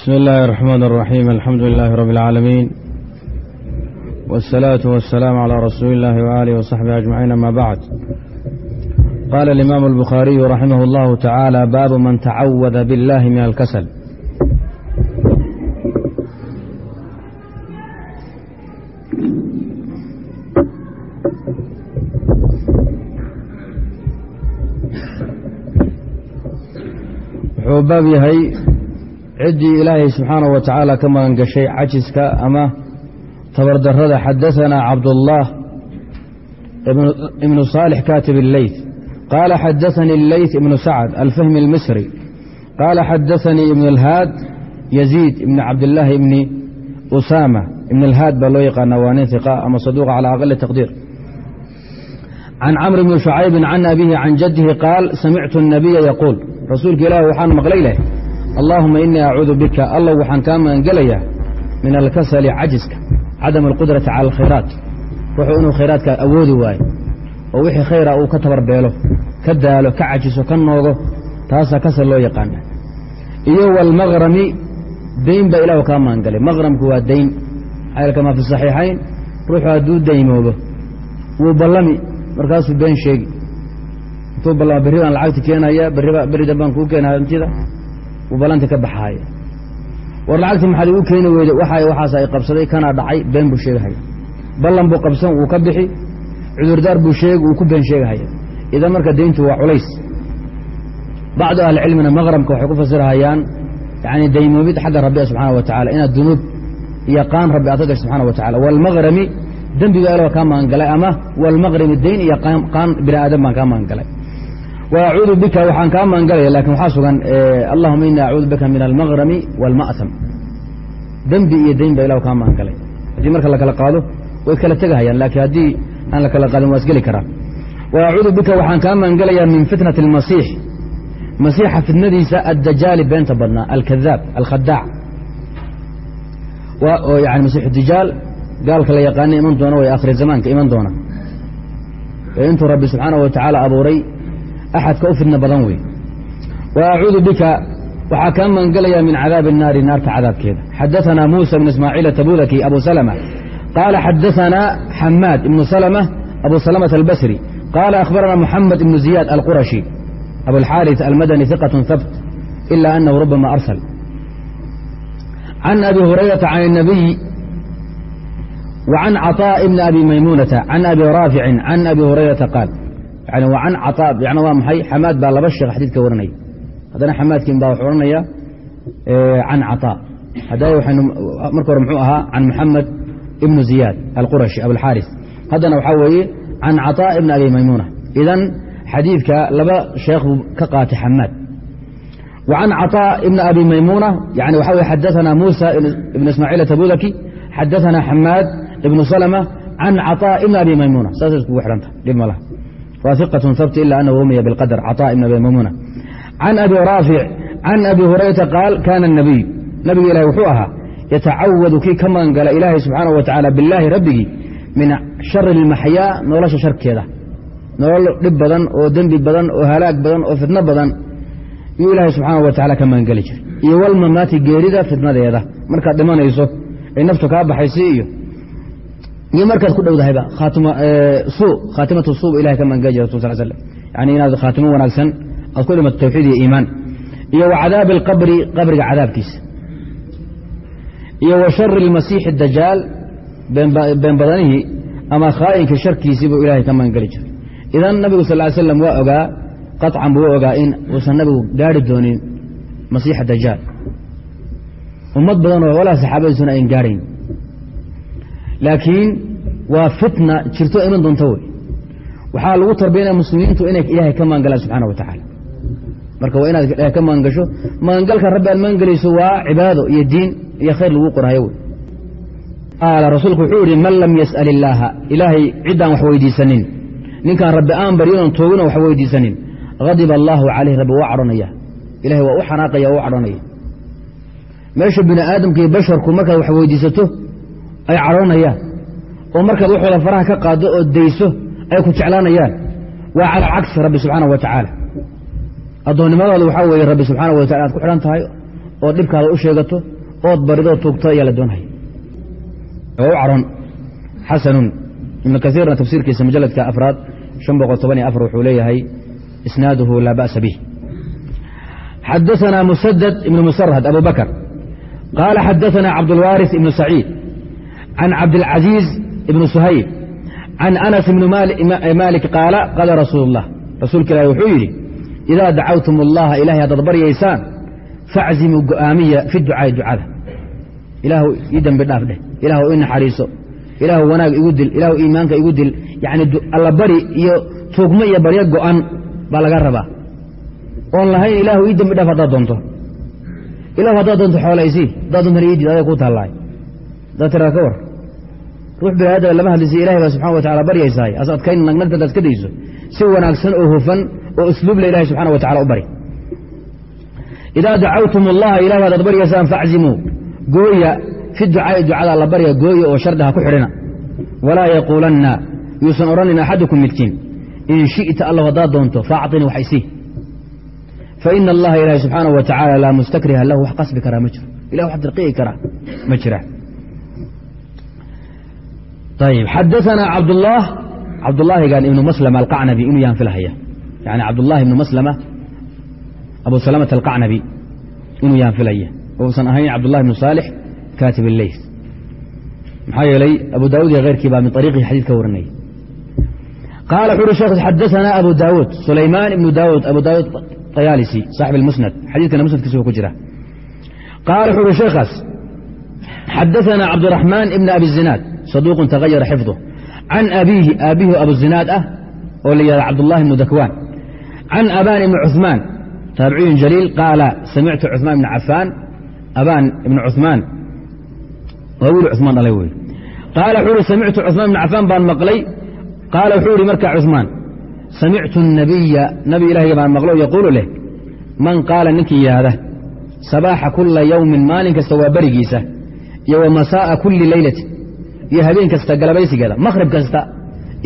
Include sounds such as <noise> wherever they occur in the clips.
بسم الله الرحمن الرحيم الحمد لله رب العالمين والصلاة والسلام على رسول الله وآله وصحبه أجمعين أما بعد قال الإمام البخاري رحمه الله تعالى باب من تعوذ بالله من الكسل wuxuu baab yahay ciddii ilaahay subxaanahu wa tacaala ka magan gashay cajiska ama tabardarrada xadaanaa cabdullah ibnu saalix kaatib illeyth qaala xadaanii illeyth ibnu sacd alfahmi almisri. Qaala xadaanii ibn alhaad yaziid ibni cabdillaahi ibni usaama. Ibn alhaad baa loo yaqaana waa nin hiqa ama saduuqa cala aqali taqdiir. Can camr bni shucaybin can abihi can jaddihi qaal samictu الnabiya yaquul. Rasuulka ilaahi waxaan maqlay leh allaahuma inii acuudu bika. Allow waxaan kaa magangelayaa min alkasali cajiska cadam alqudrati cala alkhayraat. Wuxuu inuu khayraadka awoodi waayo oo wixii khayra uu ka tabarbeelo ka daalo ka cajiso ka noogo taasaa kasal loo yaqaana. Iyo walmaqrami dayn baa ilahu kaa magangelay maqramku waa dayn kamaa fi saxiixayn ruuxu hadduu daymoobo wuu ballami. Markaasuu been sheegi. Intuu ballama berri baan lacagta keenaya berri dambaan kuu keenaya hantida wuu ballanta ka baxaaya war lacagta maxaad igu keeni weyde waxa waxaas ay qabsaday kanaa dhacay been buu sheegahaya. Ballan buu qabsan wuu ka bixi. Cudurdaar buu sheegi wuu ku been sheegahaya. Idan marka dayntu waa culays. Bacdu ahlicilmina maqrabka waxay ku fasirhayaan yani daymoomid xagga rabbiga subxaana wa tacala inaad dunuub iyo rabbi aad ka subxana wa tacala waalmaqrami dembiga ilo kaa magangalay ama waalmaqrami dayn iyo qaan bini aadam baan kaa magangalay wa acuudu bika waxaan kaa magangalaya laakiin waxaa sugan allahuma ini acuudu bika min almaqrami waalma'tam dembi iyo dayn baa ilahu kaa magangalay haddii marka la kala qaado way kala tegahayaan laakiin haddii aan la kala qaadin waa isgeli karaa wa acuudu bika waxaan kaa magangelayaa min fitnati almasiix masiixa fitnadiisa addajaali beenta badnaa alkadaab alkhadaac yani masiixu dijaal gaalka la yaqaana iman doona way akhri zamaanka iman doona intuu rabbi subxaanahu wa abuuray axadka u fidna badan wey wa acuudu bika waxaa kaa magangelayaa min cadaabi الnaari naarta cadaabkeeda xadaثana muusa bn ismaaciil tabudaki abu salma qaala xadaثana xamaad ibnu salmة abu salmة albasri qaala akhbarana muxamed ibnu ziyaad alqurashi abuاlxaariث almadani ثiqaة habt ila anahu rubama arsl can abi hurayrata can الnabiy وcan caطاء bn abi maymunata can abi raaficin can abi hurayrata qaal yani wa can caطاء yani waa maxay xamaad baa laba sheekh xadiidka waranaya haddana xamaadkiin baa wuxuu odhanaya can caطاء haddana waxaynu marka hore muxuu ahaa can muxamed ibnu ziyaad alqurashi abulxaaris haddana waxaa weeye can caطاء ibn abi maymuna idan xadiidka laba sheekh buu ka qaatay xamaad wa can caطاء ibn abi maymuna yani waxa weye xadaثana muusa ibn ismaaciil tabudaki xadaثana xamaad ibnu salmة can caطاء ibn abi maymuna saasay iskugu xidhanta dhib ma laha waa iqaة habt ila anahu rumiya biاlqadr caطاء ibn abi maymuna can abi raafic can abi hurayrata qaal kana الnabiy nabiga ilahi wuxuu ahaa yatacawadu kii ka magan gala ilaahay subxaanaه wa tacaala bilaahi rabbigii min shari اlmaxyaa nolosha sharkeeda nolol dhib badan oo dembi badan oo halaag badan oo fitno badan yuu ilaahay subxaanaه wa tacala ka magan geli jiray iyo walmamaati geerida fitnadeeda markaad dhimanayso ay naftu kaa baxaysi iyo iyo markaad ku dhowdahayba khaatimatu suu ilahay ka magan geli jira rasul sal yani inaad khaatimo wanaagsan aad ku dhimato tawxiid iyo iimaan. Iyo wa alqabri qabriga cadaabkiisa. Iyo wa shari اlmasiixi dajaal been badanihii ama khaa'inka sharkiisii buu ilahay ka magan geli jiray. Idan nabigu sal ly slam waa ogaa qaطcan buu ogaa in uusan nabigu gaari doonin masiixa dajaal ummad badan oo walaa saxaabadiisuna ayn gaarayn laakiin waa fitna jirto iman doonta wey waxaa lagu tarbiyanaya muslimiintu inay ilaahay ka magan galaan subxana wa tacaala. Marka waa inaad ilahay ka magan gasho magangalka rabbi aad magan gelayso waa cibaado iyo diin iyo khayr lagu qorhayo wey qaala rasuulku wuxuu yihi man lam yas'al illaaha ilaahay ciddaan wax weydiisanin. Ninkaan rabbi aan baryoon toogina wax weydiisanin. Hadiba allaahu calayh rabbi waa cadhonaya. Ilahay waa u xanaaqaya u cadhonaya. Meesha bini aadamka iyo basharku markaad wax weydiisato ay cadhoonayaan oo markaad waxooda faraha ka qaado oo dayso ay ku jeclaanayaan waa cala alcagsi rabbi subxaana wa tacaala. Addoonnimadooda waxaa weeye rabbi subxaana wa tacala aad ku xidhan tahay ood dhibkaada u sheegato ood baridoo tuugto ayaa la doonhaya waa u cadhoon xasanun. Ibnu kaiirna tafsiirkiisa majaladka afraad wuxuu leeyahay isnaaduhu laa ba'sa bih xadaanaa musadad ibnu musarhad abu bakr qaala xadaanaa cabdulwaaris ibnu saciid. can cabdاlcaزiiz ibn suhayb can anas ibn malik qaala qaala rasuul الlah rasuulka ilahi wuxuu yidhi idaa dacawtum اllaha ilahay haddaad baryaysaan faczimuu go'aamiya fi ducaa'i ducada ilaahu ii dembi dhaaf dheh ilaahu ii naxariiso ilaahu wanaag igu dil ilaahu iimaanka igu dil yacni alla bari iyo tuugmo iyo baryo go'an baa laga rabaa oon lahayn ilaahu ii dembi dhaaf haddaad doonto ilahu haddaad doonto xoolaysii haddaad doontana ii did adag kuu tallaay haddaad tiraa ka war. Ruux biniaadama lama hadlaysa ilahay baa subxana wa tacala baryaysaay as adkayn nagnagtad aad ka dayso si wanaagsan oo hufan oo usluubla ilahay subxana wa tacala u bari. Idaa dacawtum allaha ilahay haddaad baryaysaan faczimuu gooya fi ducaa'i ducada la barya gooya oo shardi ha ku xidhina. Walaa yaquulanna yuusan odhanin axadukum midkiin in shi'ta allah haddaad doonto faacطini wax isii faina allaha ilaahi subxaanaه wa tacaala laa mustakriha lahu wax qasbi karaa ma jiro. Ilah wax dirqi'i karaa ma jira ayb xadaثana cabdالlah cabdulaahigan ibnu maslama alqacnabi inuu yaan filahaya yani cabdullahi ibnu maslama abu salamata alqacnabi inuu yaan filaya uusan ahayn cabdullahi ibnu saalix kaatib illeyth maxaa yeelay abu daawud iyo keyrkii baa min ariiqihi xadiid ka warinaya qaala wuxu uhi shekh xadaثana abu daawuud sulaymaan ibnu daawuud abu daawuud ayaalisi saaxib اlmusnad xadiidkana musnadkiisa ku jira qaala wuxu uhi sheekhaas xadaثana cabdiraxmaan ibn abi zinaad saduuqun tagayara xifظه can abiihi aabihi abuzinaad ah oo la yihahda cabdullahi ibnu dakwaan can abaan ibni cuثmaan taabiciyun jaliil qaala samictu cuثmaan ibna cafaan abaan ibna cuثmaan waa wiil cuثmaan dhalay wey qaala wuxuu uhi samictu cuثmaan ibna cafaan baan maqlay qaala wuxuu ihi markaa cuثmaan samictu الnabiya nabi ilaahiga baan maqlo yaquulu leh man qaala ninkii yidhaahda sabaaxa kula yowmin maalin kasta waa berigiisa iyo wa masaa'a kuli leylati iyo habeen kasta galabaysigeeda mahrib kasta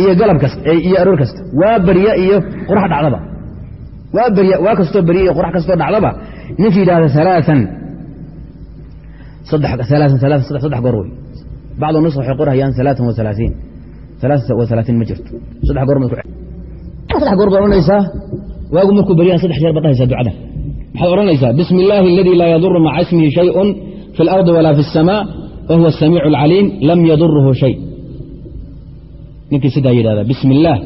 iyo galab kasta iyo aroor kasta. Waa barya iyo qorax dhacdaba. Waa barya waa kastoo barya iyo qorax kastoo dhacdaba. Ninkii yidhahda alaaan saddex goor wey. Bacd nus waxay qorhayaan alaaan waalaaiin alaaa wa ma jirto. Saddex goor saddex goor baad odhanaysaa. Waagu markuu baryahan saddex jeer baad dhahaysaa ducadan waxaad odhanaysaa bismi illaahi aladii laa yaduru maca ismihi shayun fi اlardi walaa fi اsamaa fahuwa samiic اlcaliim lam yadurhu shay ninkii sidaa yidhahda bismi illaah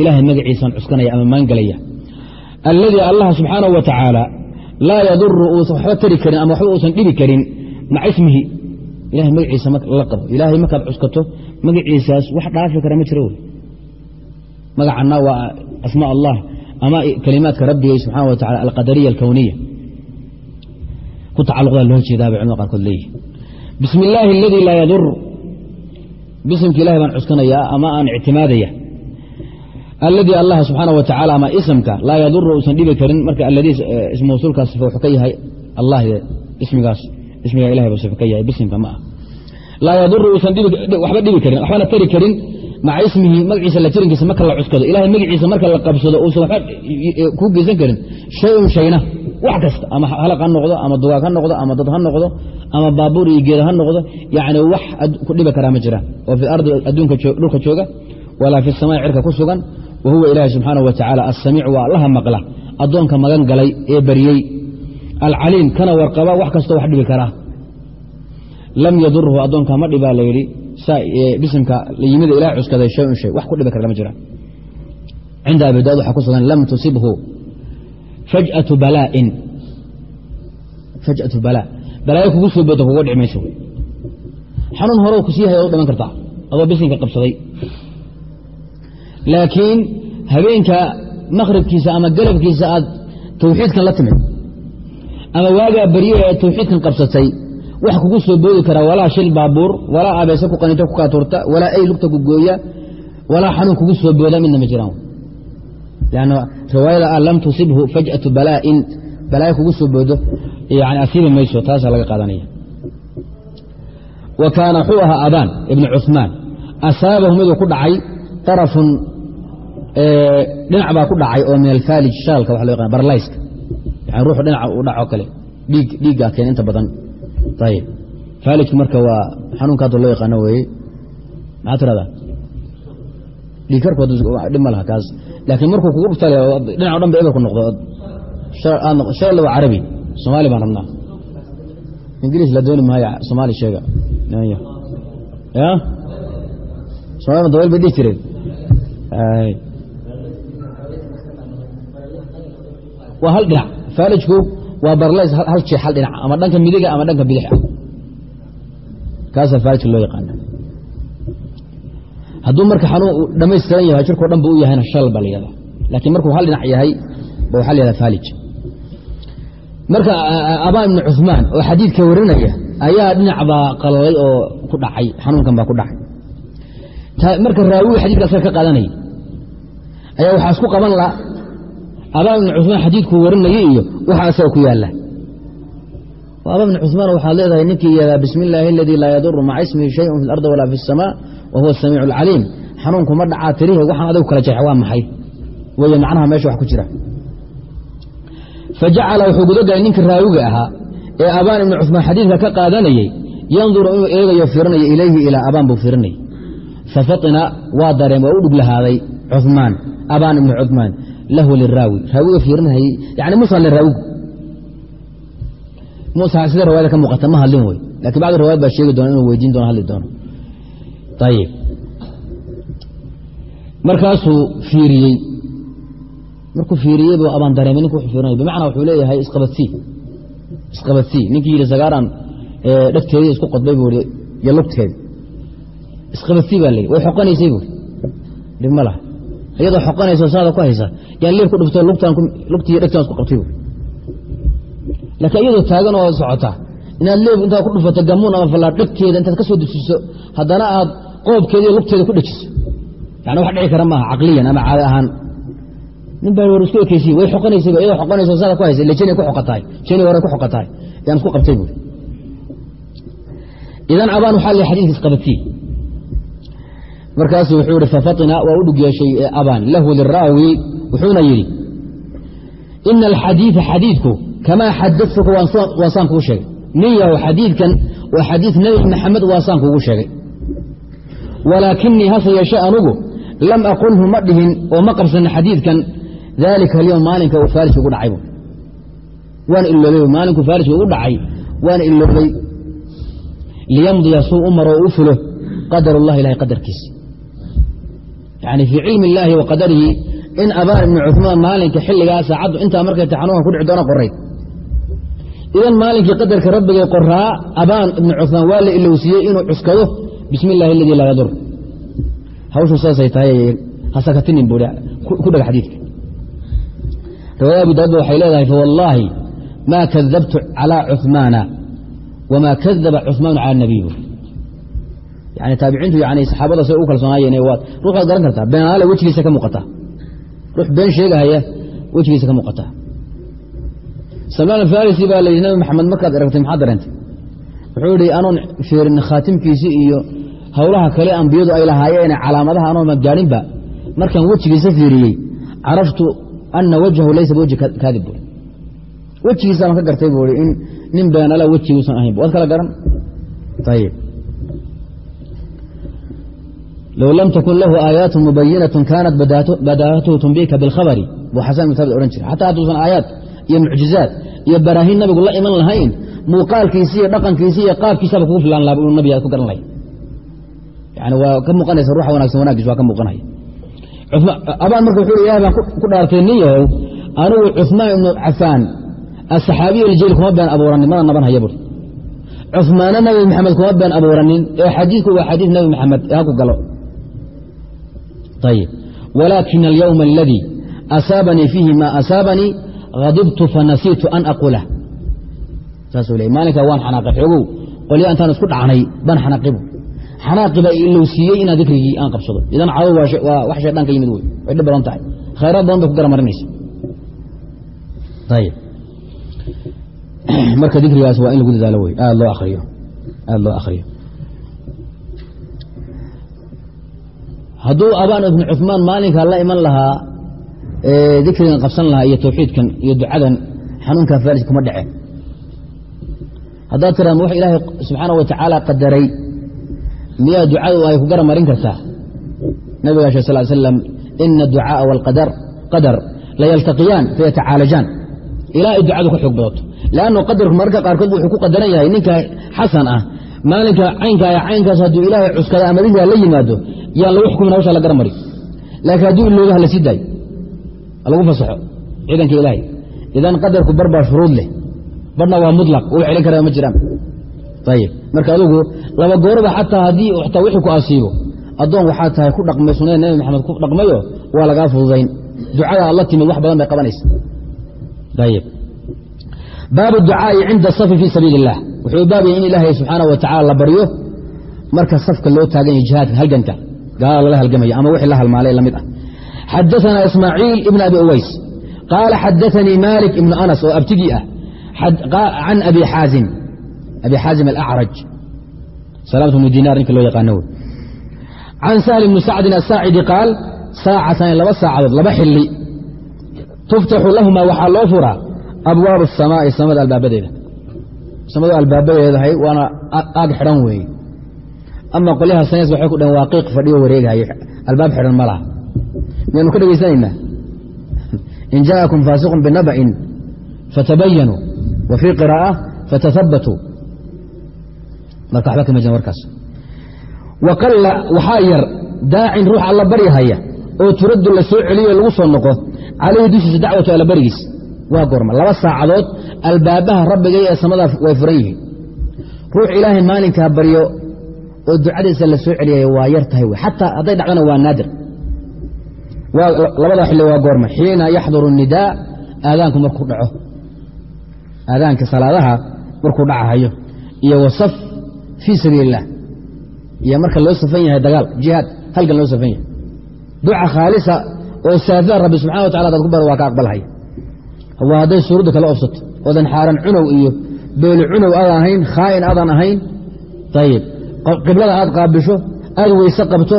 ilaahay magaciisan cuskanaya ama maangelaya alladii allah subxaanahu wa tacaala laa yaduru uusan waxba tari karin ama waxba uusan dhibi karin maca ismihi ilahay magaciisa la qabo ilaahay markaad cuskato magaciisaas wax dhaafi kara ma jiro wey magacana waa asmaa allah ama kalimaadka rabbigay subxaana wa tacala alqadariya alkowniya ku tacaluqdaa loo jeedaa bay qaarkood leeyihi bismi illaahi aladii laa yadur bisimka ilahay baan cuskanayaa ama aan ictimaadaya alladii allah subxaana wa tacala ama isimka laa yaduru uusan dhibi karin. Marka alladii ismawsuulkaas sifa wuxuu ka yahay allah ismigaas ismigaa ilahay buu sifa ka yahay. Bisimka ma ah laa yaduru uusan waxba dhibi karin waxbana tari karin. Maca ismihi magaciisa la jirankiisa marka la cuskado. Ilahay magaciisa marka la qabsado uusan waxba ku geysan karin. Shay-un shayna wax kasta ama halaq ha noqdo ama dugaag ha noqdo ama dad ha noqdo ama baabuur iyo geeda ha noqdo yacni wax ku dhibi karaa ma jiraan oo fi ardi dhulka jooga walaa fi samaa'i cirka ku sugan wa huwa ilaahi subxaanahu wa tacaala assamiic waa allaha maqla addoonka magan galay ee baryey alcaliim kana warqaba wax kastoo wax dhibi karaa. Lam yadurhu addoonka ma dhibaa la yidhi bisimka yimida ilah cuskaday shay un shay wax ku dhibi kara lama jiraan cinda abi daud waxaa ku sugan lam tusibhu fajatu balaain fajatu balaa balaayo kugu soo booda kuga dhici mayso. Xanuun hore ku sii hay oad dhiman kartaa adoo bisimka qabsaday. Laakiin habeenka makhribkiisa ama galabkiisa aad tawxiidkan la timid ama waagaa baryo ee tawxiidkan qabsatay wax kugu soo boodi karaa walaa shil baabuur walaa abeese ku qaninto ku kaatuurta walaa ay lugta ku gooya walaa xanuun kugu soo booda midna ma jiraan an riwaayada lam tusibhu faj'atu balaain balaayo kugu soo boodo asiibi mayso taasaa laga qaadanaya wa kaana wuxuu ahaa abaan ibnu cuثmaan asaabahu miduu ku dhacay arafun dhinac baa ku dhacay oo min alfaalij shaalka wa lo yaqana barlayska yani ruuxu dhinaca uu dhaco kale dhiig dhiiggaa keena inta badan ayib faalijku marka waa xanuunka hadda loo yaqaano weeye maxaa tiradaa dhiigkarku dhib ma laha kaas laakiin markuu kugu butale dhinac o dhan ba eberku noqdo shalale waa carabi soomaali baan rabnaa ingiriis la dooni maayo soomaali sheega somalia dabeyl bay dhihi jireen waa hal dhinac faalijku waa barleys hal jeex hal dhinac ama dhanka midiga ama dhanka bidix ah kaasaa faalijka loo yaqaana hadduu marka xanuun uu dhammaystiran yahay jirko dhan bu u yahayna shal ba la yada laakiin markuu hal dhinac yahay ba waxaa la yahada faalij. Marka abaa ibnu cumaan oo xadiidka warinaya ayaa dhinac baa qalalay oo ku dhacay xanuunkan baa ku dhacay. Marka raawiga xadidka asaga ka qaadanaya ayaa waxaa isku qaban la abaa ibnu cumaan xadiidkuu warinayay iyo waxa ku yaalla abaa ibnu cumaan waxaad leedahay ninkii yadaa bismi illaahi aladii laa yaduru maca ismihi shayun fi اlardi walaa fi اsamaa wa huwa samiic اcaliim xanuunku ma dhacaa tirihi waxaan adigu kala jeexa waa maxay wey macnaha meesha wax ku jira fajacala wuxuu gudogalay ninkii raawiga ahaa ee abaan ibni cusmaan xadiidka ka qaadanayey yanduru inuu eegayo fiirinayo ilayhi ilaa abaan buu fiirinayay fafatina waa dareem u dhug lahaaday cumaan abaan ibni cumaan lahu liraawi raawiga fiirinayay yani musan liraawigu musa sida riwaayada ka muuqata ma hadlin wey laakiin bacd riwaayad baa sheegi doona inuu weydiin doono hadli doono ayib markaasuu fiiriyey markuu fiiriyey buu abaan dareemay ninku wuxuu fiirinaya bimacnaa wuxuu leeyahay isqabadsii isqabadsii ninkii yidhi sagaaraan dhegteedii isku qodbay buu ihi iyo lugteedi isqabadsii baa layidhi way xoqanaysay buuri dhib ma laha iyadoo xoqanayso saada ku haysa yaan leeb ku dhuftoo lugtii dhegtaan isku qabtay buuri laakiin iyadoo taagan oo socotaa inaad leeb intaad ku dhufato gamuun ama fallaar dhegteeda intaad ka dejiso haddana aad qoobkeediiyo lugteeda ku dhejiso yani wax dhici kara maaha caqliyan ama caado ahaan. Nin baa war isku ekeysiye way xoqanaysayba iyadoo xoqanayso saada ku haysa ile jeni ku xoqatahay jeni hore ku xoqatahay yaan isku qabtay buuri idan abaan waxaa la xadidka isqabatii markaasuu wuxuu ihi fafaطina waa u dhug yeeshay abaan. Lahu liraawi wuxuuna yidhi ina alxadiiثa xadiidku kamaa xadatuka waan saan kuu sheegay. Nin yahow xadiidkan waa xadiid nebi maxamed waa saan kuugu sheegay walaakinii hase yeeshe anugu lam aqulhu ma dhihin oo ma qabsana xadiidkan daalika alyom maalinka uu farisi ugu dhacaybu waana iloobay maalinku farisi ugu dhacay waana iloobay liyamdiya suu u maro oo u fulo qadar llahi ilahay qadarkiisa yani fii cilmi illaahi wa qadarihi in abaar ibnu cumaan maalinka xilligaa saacaddu intaa markay taxanuunka kudhici doona qorayd idan maalinkii qadarka rabbigay qoraa abaan ibnu cumaan waa la ilowsiiyey inuu cuskado bismi illahi aladii laa yadur. Hawshu saasay tahay hasakatinin bu ku dhaga xadiidka. Riwaayada abu daawudba waxay leedahay fawallaahi maa kadabtu calaa cumaana wamaa kadaba cumaanu calaa nabiyu yani taabiciintu yani saxaabada say u kalsoonaayeen waad ruux waad garan kartaa beenaale wejigiisa ka muuqataa ruux been sheegahaya wejigiisa ka muuqataa salmaan alfarisi baa la yidhi nabi maxamed markaad aragtay maxaad dareentay? Wuxuu yihi anoon fiirin khaatimkiisi iyo howlaha kale ambiyadu ay lahaayeen calaamadaha anoon gaadhinba markaan wejigiisa fiiriyey caraftu ana wajhahu laysa bwajhi kaadib bu wejigiisaan ka gartay buu i in nin beenala wejiguusan ahayn waad kala garan? Ayib low lam takun lahu aayaatu mubayinatu kaanat badaahatuhu tumbika bilkhabari buu xasan ibn taabit odhan jiray. Xataa hadduusan aayaad iyo mucjizaad iyo baraahiin nabigu la iman lahayn muuqaalkiisi iyo dhaqankiisi iyo qaabkiisaba kugu filaan laha inuu nabiga ku garan lahay yani waa ka muuqanaysa ruuxa wanagsan wanaggiis waa ka muuqanaya. Abaan marka wuxuu ilahay baan ku dhaartay nin yahow anigu cuثmaan ibnu cafaan asaxaabiy aljeyl kuma been abuuranin mana naban haya buri. Cuثmaana nabi maxamed kuma been abuuranin ee xadiidku waa xadiid nabi maxamed ee haku galo. Ayib walaakina alyowma aladii asaabanii fiihi ma asaabanii hadibtu fanasiitu an aqulah saasuu leey maalinkaa waan xanaaqay xoogow qolya intaan isku dhacnay baan xanaaqibu xanaaqi baa ilowsiiyey inaa dikrigii aan qabsado. Idan cado waa wax shaydaan ka yimid wey way dhib badan tahay. Khayraad badan bay ku garamarinaysa ayib <clears throat> marka dikrigaas waa in lagu dadaalo wey aada loo akriyo aada loo akriyo hadduu abaan ibnu cuثmaan maalinkaa la iman lahaa dikrigan qabsan lahaa iyo tawxiidkan iyo ducadan xanuunkaa faalis kuma dhaceen haddaad tiraa wax ilaahay subxaana wa tacaala qadaray miyaa ducadu ay ku gara marin kartaa. Nabiga sal sl slam ina aducaaa waalqadar qadar layaltaqiyaan fayatacaalajaan ilaa ay ducadu ka xoog badato lannu qadarku mararka qaarkood wuxuu ku qadaran yahay ninka xasan ah maalinka caynkaa caynkaas hadduu ilaahay cuskada amadihiisa la yimaado yaan lagu xukumin hawsha la garmari laakiin hadduu ilooga hala sii daayo lagu fasaxo ciidanka ilaahay. Idan qadarku bar baa shuruud leh barna waa mulaq u celin kara ma jiraan ayib marka adugu laba gooraba xataa haddii taa wixii ku asiibo addoon waxaa tahay ku dhaqmay sunada nebi maxamed ku dhaqmayo waa lagaa fududayn. Ducada alla timid wax badan bay qabanaysa. Ayib baabu ducaai cinda safi fii sabiili illah wuxuu baabaya in ilaahay subxaana wa tacala la baryo marka safka loo taagan yahay jihaadka halganka gaalada lala halgamaya ama wixii la halmaalay la mid ah. Xadaثana ismaaciil ibn abi uways. Qaala xadaثanii malik ibnu anas oo abtigii ah. Can abi xaazim abi xaazim alacraj salaamtu bnu dinaar ninka loo yaqaano wey can sahl ibni sacdin asaacidi qaal saacatan laba saacadood laba xili tuftaxu lahuma waxaa loo furaa abwaabu الsamaa'i samada albaabadeeda samadu albaabadeedahay waana aag xidhan weeye ama qolyaha sayns waxay ku dhaheen waa qiiq fadhiyo wareegahay albaab xidhan ma laha miyaynu ka dhegaysanaynaa in jaaءakum faasiqun binaba'in fatabayanuu wa fii qiraa'a fatahabatuu marka waxba kama jiran warkaas. Wa qalla waxaa yar daacin ruux alla baryahaya oo turaddu la soo celiyo lagu soo noqo calayhi dushiisa dacwatu alla barigiis. Waa goorma. Laba saacadood albaabaha rabbiga ee samadaa way furan yihiin. Ruux ilaahay maalinkaa baryo oo ducadiisa la soo celiyaya waa yar tahay xataa hadday dhacdana waa naadir. Labada xilli waa goorma. Xiina yaxduru nidaa aadaanku markuu dhaco. Aadaanka salaadaha markuu dhacahayo. Iyo wasaf fii sabiili illah iyo marka loo safan yahay dagaal jihaad halgan loo safan yahay. Duca khaalisa oo saafia rabbi subxana wa tacala adaad ku bar waa ka aqbalhaya waa hadday suuradda kala obsato oodan xaaran cunow iyo beeli cunow aadan ahayn khaa'in aadan ahayn. Ayib qiblada aad qaabisho aad weyse qabto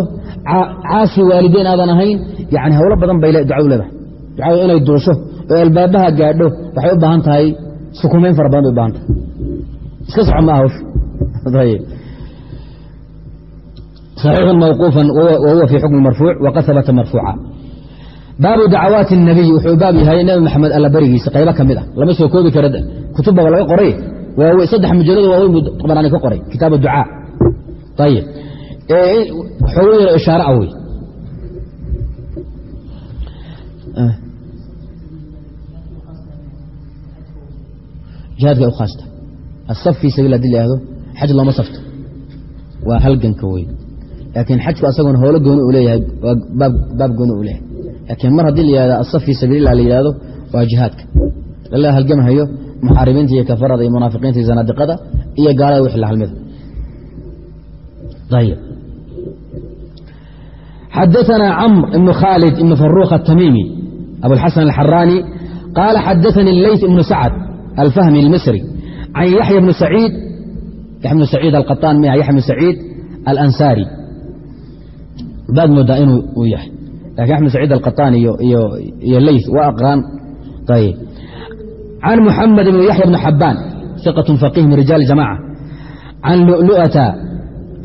caasi waalideyn aadan ahayn yani hawlo badan bay ducadu leedahay. Ducadu inay duusho oo albaabaha gaadho waxay u baahan tahay sukumayn fara badan bay u baahan tahay. Iska soco ma hawsha ayib صaxiixun mawquufan wahuwa fii xukmi marfuuc waqad habata marfuuca baabu dacawaati الnabiy wuxuu baab yahay nebi maxamed alla berigiisa qaybo ka mid ah lama soo koobi kara kutubbaba laga qoray saddex mujalado waaweyn buu qabanaani ka qoray kitaab ducaa ayib xoogo yaro ishaare ah wey jihaadka u khaasta asaf fii sabiil hadii la yihahdo xaj looma safto waa halganka wey laakiin xajku asagoona hoolo gooni u leeyahay waa baab gooni u leeyahay laakiin mar haddii la yihahdo asaf fii sabiililah la yihahdo waa jihaadka lala halgamhayo muxaaribiinta iyo kafarada iyo munaafiqiinta iyo zanaadiqada iyo gaalada wixii la halmida ayb xadaثna cmr ibn khaalid ibn faruq الtamimi abuاlxasan alxaraani qaala xadaثani leyt ibnu sacd alfahmi اlmisri can yaxya bni saciid yaxya bnu saciid alqaطaan miha yaxya bnu saciid alansaari baad moodaa inuu uu yahay lakin yaxya bnu saciid alqaطaan iyo leyt waa aqraan ayb can muxamed ibn yaxya bni xabaan iqaة faqih min rijaal jamaca can lu'lu'ata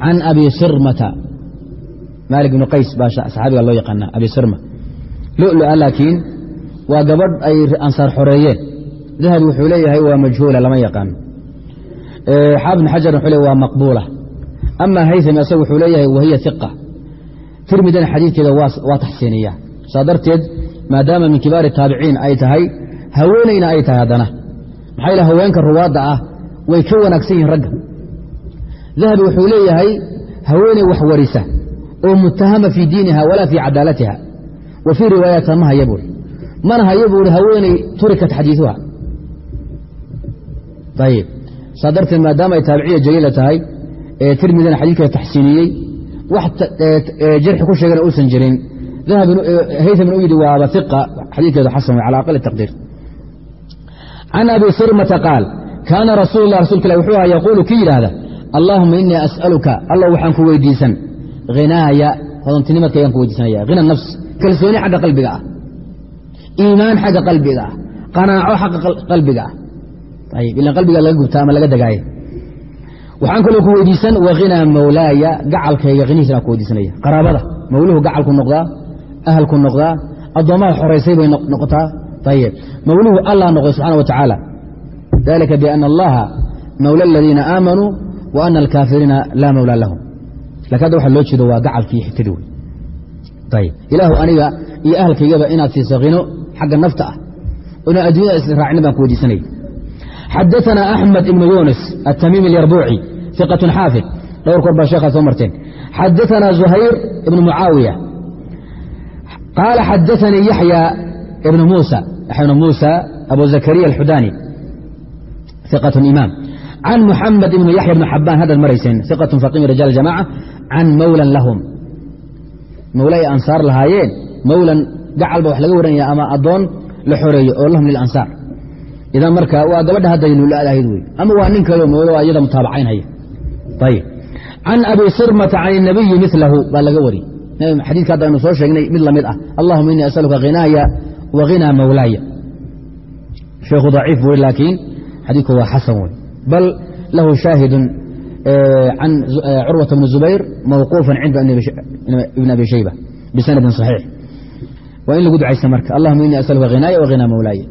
can abi sirmata maalik ibnu qays baa saxaabiga loo yaqaana abi sirma lulua laakiin waa gabadh ay ansaar xoreeyeen dahabi wuxuu leeyahay waa majhuula lama yaqaano xaafid bn xajar wuxuu le waa maqbuula. Ama haythami asagu wuxuu leeyahay wahiya iqa tirmidana xadiidkeeda waa taxsiiniya. Saa darteed maadaama min kibaari taabiciin ay tahay haweenayna ay tahay haddana. Maxaa yale haweenka ruwaadda ah way ka wanaagsan yihiin ragga. Dahabi wuxuu leeyahay haweeney wax warisa oo mutahama fii diiniha walaa fii cadaalatiha wa fii riwaayatiha ma haya buuri. Mana hayo buuri haweeney turikat xadiiuha saa darteed maadaama ay taabiciya jaliila tahay ee tirmidina xadiidkeeda taxsiiniyey wax jarxi ku sheegana uusan jirin. Haythamin u yidhi waaba iqa xadiidkeedu xasan cala aqali taqdiir. Can abi sirmata qaal kaana rasuul lah rasulka ilah wuxuu aha yaquulu kii yidhaahda allaahuma inii as'aluka alla waxaan ku weydiisan hinaaya hodantinimadkaygaan ku weydiisanaya hina nafs kalsooni xagga qalbiga ah iimaan xagga qalbiga ah qanaaco xagga qalbiga ah ilan qalbiga laga gubtaa ama laga degaaye waxaan kaloo ku weydiisan wahinaa mawlaaya gacalkayga. Hinihiisana ku weydiisanaya. Qaraabada mawluhu gacalku noqdaa ahalku noqdaa addoommada xoraysay bay noqotaa. Ayib mawluhu allah noqday subxana wa dalika biana allaha mawla aladiina aamanuu wa ana alkaafiriina laa mawlaa lahum. Lakin hadda waxa loo jeedo waa gacalkii xigtadi wey. Ayib ilaahu aniga iyo ahalkaygaba inaad siiso hino xagga nafta ah. Inaan addunyada israacina baan ku weydiisanaya xadaثna أحmed ibn yunis التmimi اlyarbuuci ثiqaة xaafid dhowr koor baa sheekhaa soo marteen xadaثna زuhayr ibn mucaawiya qaala xadaثanii yaحya ibn musa yaحya ibn musa abu zakariya الxudani ثiqaة imaam can muxamed ibn yaحya ibn xabaan haddaad marayseen ثiqaة faqim rijaal jamaca can mawlan lahum mawla ay ansaar lahaayeen mawlan gacal ba wax laga waranaya ama adoon la xoreeyo oo lahum lilansaar idan marka waa gabadha hadda lulaadahayd wey ama waa nin kaleo mawlo iyada mutaabacaynhaya ayib can abi sirmata can inabiyi milahu baa laga wariyey xadiidka hadda aynu soo sheegnay mid la mid ah. Allahuma inii asaluka khinaaya wa ghinaa mawlaaya. Sheekhu daciif buu laakiin xadiidku waa xasan wey bal lahu shaahidun can curwata bni zubayr mawquufan cinda ibn abi shayba bisanadin صaxiix waa in lagu ducaysa marka. Allahuma inii asaluka khinaaya wa ghinaa mawlaaya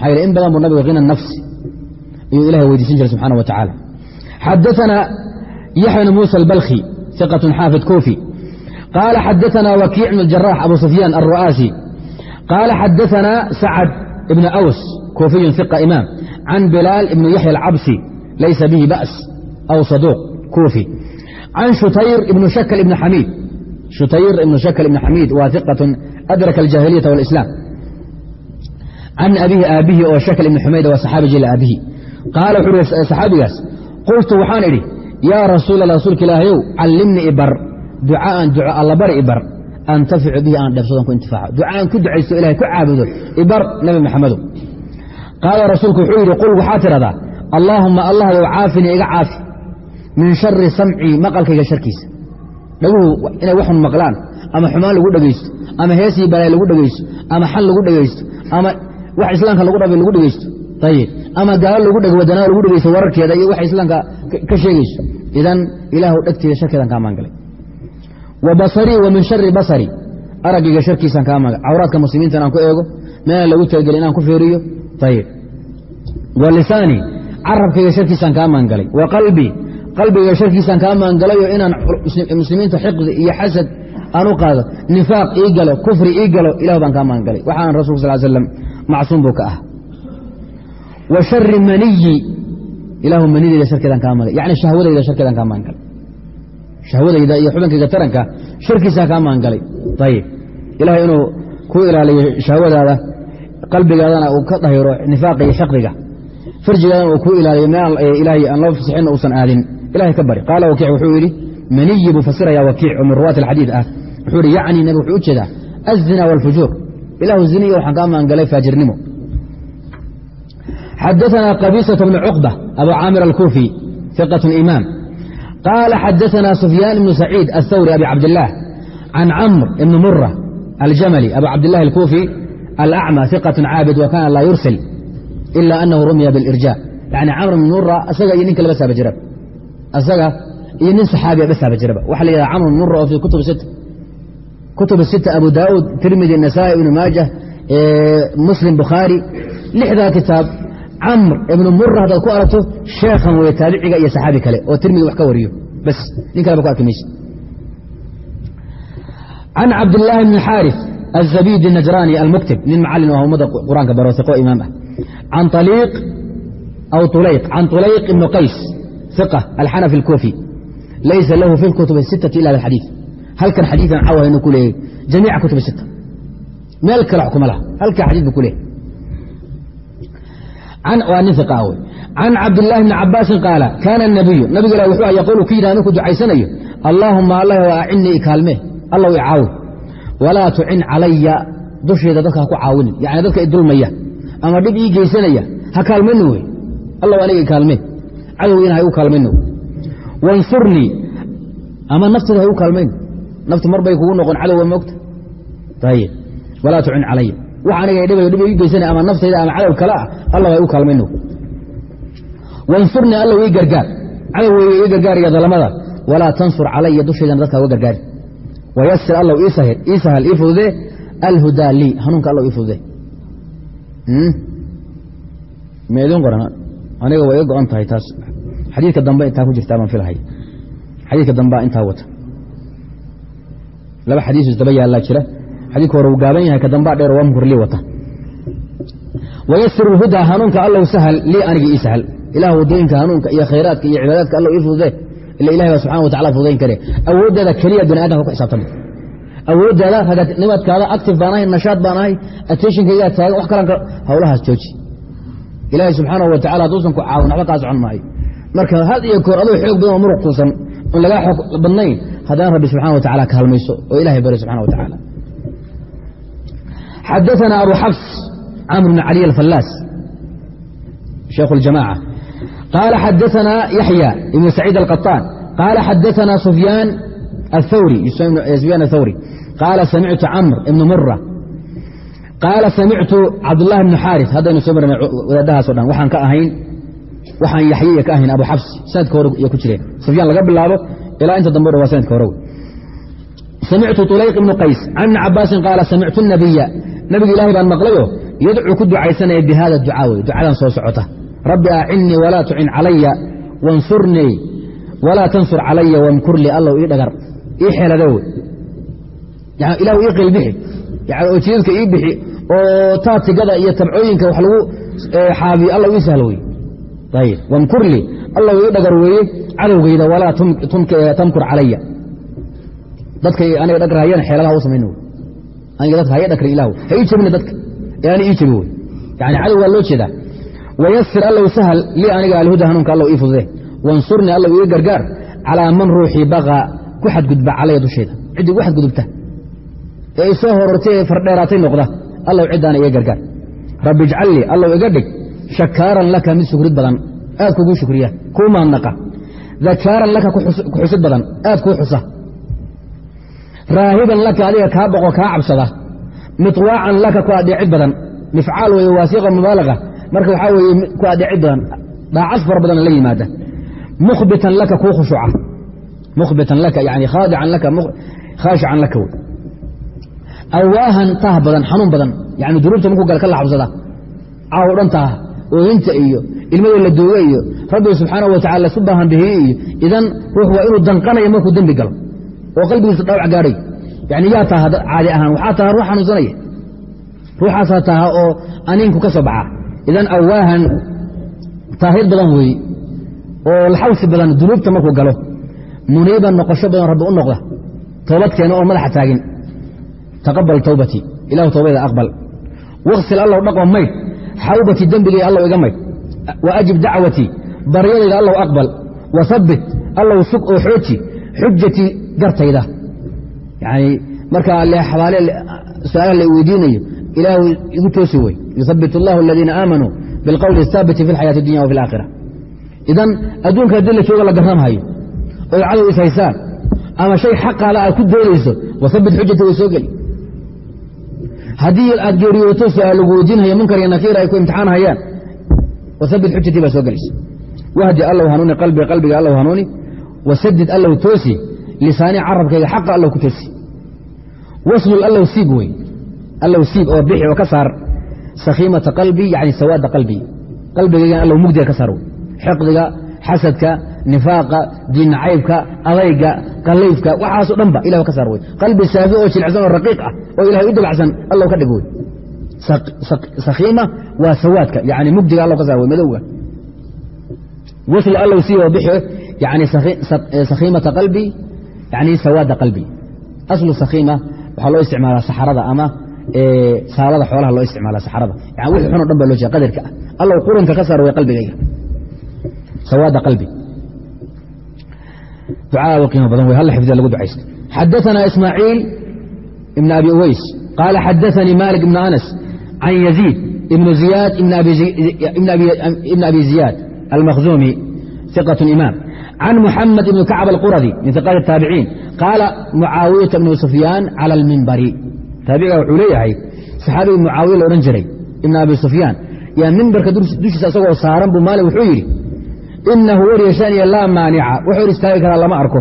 maxaa yh in badan buu nabiga hina nafsi ayuu ilahay weydiisan jiray subxana watacaala xadaana yaxya bn muusa albalkhi iqatun xaafid kofi qaala xadaana wakiic bn jarax abu sufyaan alru'aasi. Qaala xadaana sacad ibn aws kofiyun iqa imaam can bilaal ibn yaxya alcabsi laysa bihi ba's aw saduuq kofi can shutayr ibn shakl ibn xamiid shutayr ibn shakl ibn xamiid waa iqatun adraka aljaahiliyaةa wاlislaam can abihi aabbihi oo shakl ibni xumayda waa saxaabi jila aabbihi qaala wuxuu uhi saxaabigaas qultu waxaan idhi yaa rasuul allah rasuulka ilaahayow callimnii ibar ducaaan duco allabari ibar antaficu bihi aan dheebsadon ku intifaaco ducaan ku ducaysto ilahay ku caabudo ibar nabi maxamedow qaala rasuulku wuxuu yidhi qul waxaa tidhahdaa allaahumma allahyow caafinii iga caafi min shari samcii maqalkayga sharkiisa dhaguhu inay waxun maqlaan ama xumaan lagu dhegaysto ama heesii balaay lagu dhegaysto ama xal lagu dhegaysto ama wax islaamka lagu dhabay lagu dhegaysto ayib ama gaalo lagu dhego wadanaa lagu dhegaysto wararkeeda iyo waxa islaamka ka sheegayso. Idan ilaahu dhegteeda sharkeedan kaa maangalay wa basarii wa min shari basari. Araggayga sharkiisaan kaa maangalay cawraadka muslimiintan aan ku eego meelaan lagu talagelin inaan ku feeriyo. Ayib wa lisaanii carabkayga sharkiisaan kaa maangalay wa qalbii qalbigayga sharkiisaan kaa maangalayo inaan muslimiinta xiqdi iyo xasad aan u qaado. Nifaaq ii galo kufri ii galo ilah baan kaa maangalay waxaan rasulka sal slam macsuum buu ka ah. Wa shari maniyi ilaahu manidayda sharkeedaan kaa maangalay. Yani shahwadayda sharkeedaan kaa maangalay. Shahwadayda iyo xubankayga taranka sharkiisaa kaa maangalay. Ayib ilahay inuu ku ilaaliyo shahwadaada qalbigaadana uu ka dahiro nifaaqa iyo xiqdiga farjigaadana uu ku ilaaliyo meel ilaahay aan loo fasixinna uusan aadin. Ilahay ka bari. Qaala wakiic wuxuu yidhi maniyi buu fasiraya wakiic oo min ruwaati alxadiid ah. Wuxuu ihi yacni nabi wuxuu u jeedaa azina wاlfujuur ilahu ziniya waxaan kaa maangalay faajirnimo xadaثana qabiisaة bn cuqba abu caamir alkuufi ثiqaة imaam qaala xadaثana sufyaan ibnu saciid aلthawri abi cabdillaah can camr ibn mura aljamali abu cabdillahi alkuufi alacmى ثiqaة caabid wa kana laa yursil ila anahu rumya biاlirja yani camr ibn mura asaga iyo ninka laba saaba jira asaga iyo nin saxaabiya basaaba jiraba waxa la yidhaha camr ibn mura oo fi kutub sit kutub sita abu daauud tirmidi nasaai ibnu maajah muslim bukhaari lixdaa kitaab camr ibnu mura haddaad ku aragto sheekhan weye taabiciga iyo saxaabi kale oo tirmidi wax ka wariyo bas nin kaleba ku arki mayse can cabdillaahi bn xaarif azabidi najrani almuktib nin macalin oo ummadda qur'aanka baro iqo imaam ah can aliiq aw ulayq can ulayq ibnu qays iqa alxanafi alkuufi laysa lahu fi lkutub sitati ila xadiid halkan xadiian cawahaynu ku leeyay jamiica kutub sita meel kale wax kuma laha. Halka xadiid bu ku leeyahy waa nin iqa wey can cabdillaahi bni cabaasin qaala kaana nabiyu nabigu ilah wuxuu yaquulu ku yidhah markuu ducaysanayo allaahuma allah acinnii ikaalmee allow i caawi walaa tucin calaya dusheeda dadka ha ku caawinin yani dadka idulmaya ama dhib ii geysanaya ha kaalmayno wey allow aniga ikaalmee cadowgiina ha igu kaalmayno wansurnii ama nafteeda ha igu kaalmayno naftu mar bay kugu noqon cadowga moogta ayib walaa tucin calaya wax aniga dhibayo dhib ii ama naftayda ama cadow kale ah allah ha igu kaalmayno wansurnii allow ii gargaar cadowgeyga ii gargaariya dalamada walaa tansur calaya dushaydana dadka uga gargaari wayasir allow ii sahal ii fududee alhudaa lii hanuunka allow ii fududee ma idin qoran aniga way iga go-an tahay taas xadiidka dambe intaa ku jirtaa baan filahay xadiidka dambea intaa wata laba xadiis isdaba yaallaa jira. Xadiidka hore uu gaaban yahay ka dheer waa mkurlii wata. Wayasir hudaa hanuunka allow sahal lii aniga ii sahal. Ilah waddooyinka hanuunka iyo khayraadka iyo cibaadaadka allow ii fududee ila ilahi baa subxana wa tacala fududayn kare. Awooddeeda keliya bani aadamka ku xisaabtama awooddaada raganimadkaada active baan ahay nashaad baan ahay attentionkaygaa taagan wax kalanka hawlahaas jooji. Ilaahay subxaanahu wa tacala hadduusan ku caawin waxba kaa socon maayo. Marka had iyo koor adoo xoog badan oo muruq oon lagaa xoog badnayn haddana rabbi subxana wa tacala kaalmayso oo ilahay bari subxana wa tacaala xadaثana abu xafs camr bn caliy alfallaas sheekh اljamaca qaala xadaثana yaxya ibn saciid alqaطaan qaala xadaثana sufyaan الثوري سفyان الثوري قال سمعت cمر بن مرة قال سمعت cabدالله بن xاrث haddaynu soo marna wadaadahaaso dhan waxaan ka ahayn waxaan yaxyaya ka ahayn abu xafs sanadka hore iyo ku jireen sufyaan laga bilaabo ilaa inta dambu dhawaa sanadka hore samictu tulayq ibnu qays can ibni cabaasin qaala samictu nabiya nabiga ilaahay baan maqlayo yadcuu ku ducaysanaya bi ducaa wey ducadan soo socota rabbi acinnii walaa tucin calaya wansurnii walaa tansur calaya wamkur allow ii dhagar ii xeelado wey ilahu ii qilbixi oo jiidadka ii bixi oo taatigada iyo tabcooyinka wax lagu xaabiyo allow ii sahlo wey ayb wamkurli allow ii dhagar weeye cadowgayda walaa tamkur calaya. Dadka aniga dhagar hayana xeeladaha u samayn aniga dadka haya dhakri ilahu ha ii jebina dadka ani ii jebi wey yani cadow waa loo jeedaa. Wayasir allow sahal lii aniga alhuda hanuunka allow ii fudude wansurnii allow iga gargaar calaa man ruuxii baqa ku xadgudba calaya dusheeda. Ciddii ugu xadgudubta. Ee isoo horortay ee fardheeraatay noqda allow ciddaana iga gargaar. Rabbi ijcal lii allow iga dhig shakaaran laka mid shukrid badan aad kugu shukriya kuu maadnaqa dakaaran laka ku xusid badan aad kuu xusa. Raahiban laka adiga kaa boqo kaa cabsada. Miطwaacan laka ku adheecid badan. Mifcaal weeye waasiqa mubaalaga. Marka waxaa weeye ku adheecid badan. Dhaacas fara badan la yimaada. Mukhbitan laka kuu khushuuca. Mukhbitan laka yani khaadican laka khaashican laka wey. Awaahan taah badan xanuun badan. Yani dunuubta markuu gala ka laxabsada caaw dhan taah ooyinta iyo ilmadoo la dooga iyo rabbi subxaanahu wa tacala lasu baahan bihiye iyo idan ruux waa inuu danqanayo markuu dembi galo oo qalbigiisa dhaawac gaadhay. Yani yaa taha caadi ahaan waxaa taha ruux xanuunsanaya. Ruuxaasaa taha oo aniinku ka soo baxa. Idan awaahan taahid badan weeye oo laxawsi badan dunuubta markuu galo. Muniiban noqosho badan rabbi u noqda. Toobadkeena oon madaxa taagin. Taqabal towbatii ilahu towbada aqbal. Waksil allow dhaqo maydh xawbatii dembigay allow iga maydh wa ajib dacwatii baryadayda allow aqbal. Wa habbit allow sug oo xooji xujatii gartayda. Yani markaa xabaale su'aalaha la weydiinayo ilaahu igu toosi wey yuhabbit allahu aladiina aamanuu bilqowli ahaabiti fi alxayaati اdunya wa fi alaakhira idan adduunka haddii la jooga la garramhayo oy cadow is haysaan ama shay xaqaala aad ku doodayso wahabbit xujati way soo geli haddii aad geeriyooto su'aal lagu weydiinhayo munkar iyo nakiir ay ku imtixaan hayaan wahabbit xujatii baa soo gelaysa. Wahdi allow hanuuni qalbii qalbiga allow hanuuni. Wasadid allow toosi lisaanii carabkayga xaqa allow ku toosi. Waslul allow siib wey allow siib oo bixi oo ka saar sakhiimata qalbii yani sawaada qalbii qalbigaygan allow mugdiga ka saar xiqdiga xasadka nifaaqa diinnacaybka adayga qallayfka waxaaso dhanba ilah ka saar wey qalbi saafi oo jilicsan oo raqiiq ah oo ilahay u dabacsan allow ka dhig wey sakhiima waa sawaadka yani mugdiga allow ka saar wey madowga. Wasl allow siib oo bixi yani sakhiimata qalbii yani sawaada qalbii aslu sakhiima waxaa loo isticmaalaa saxarada ama saalada xoolaha loo isticmaala saxarada. Yani wixii xun o dhan ba loo jeeda qadarka ah. Allow qurunka ka saar wey qalbigayga sawaada qalbi ducaa u qiimo badan wey halla xifdiya lagu ducaysto xadaثana ismaaciil ibn abi uways qaala xadaثanii malik ibn anas can yaziid ibn ziyaad ibn abi ziyaad almakhzumi ثiqaة imaam can muxamed ibn kacb alquradi min iqaat الtaabiciin qaala mucaawiyata ibn sufyaan calى اlmimbari taabiciga wuxuu leeyahay saxaabigii mucaawiya la odhan jiray ibn abi sufyaan yaa mimbarka dushiisa isagoo saaran buu maalik wuxuu yidhi inahu waryashaniya laa maanica hor istaagi karaa lama arko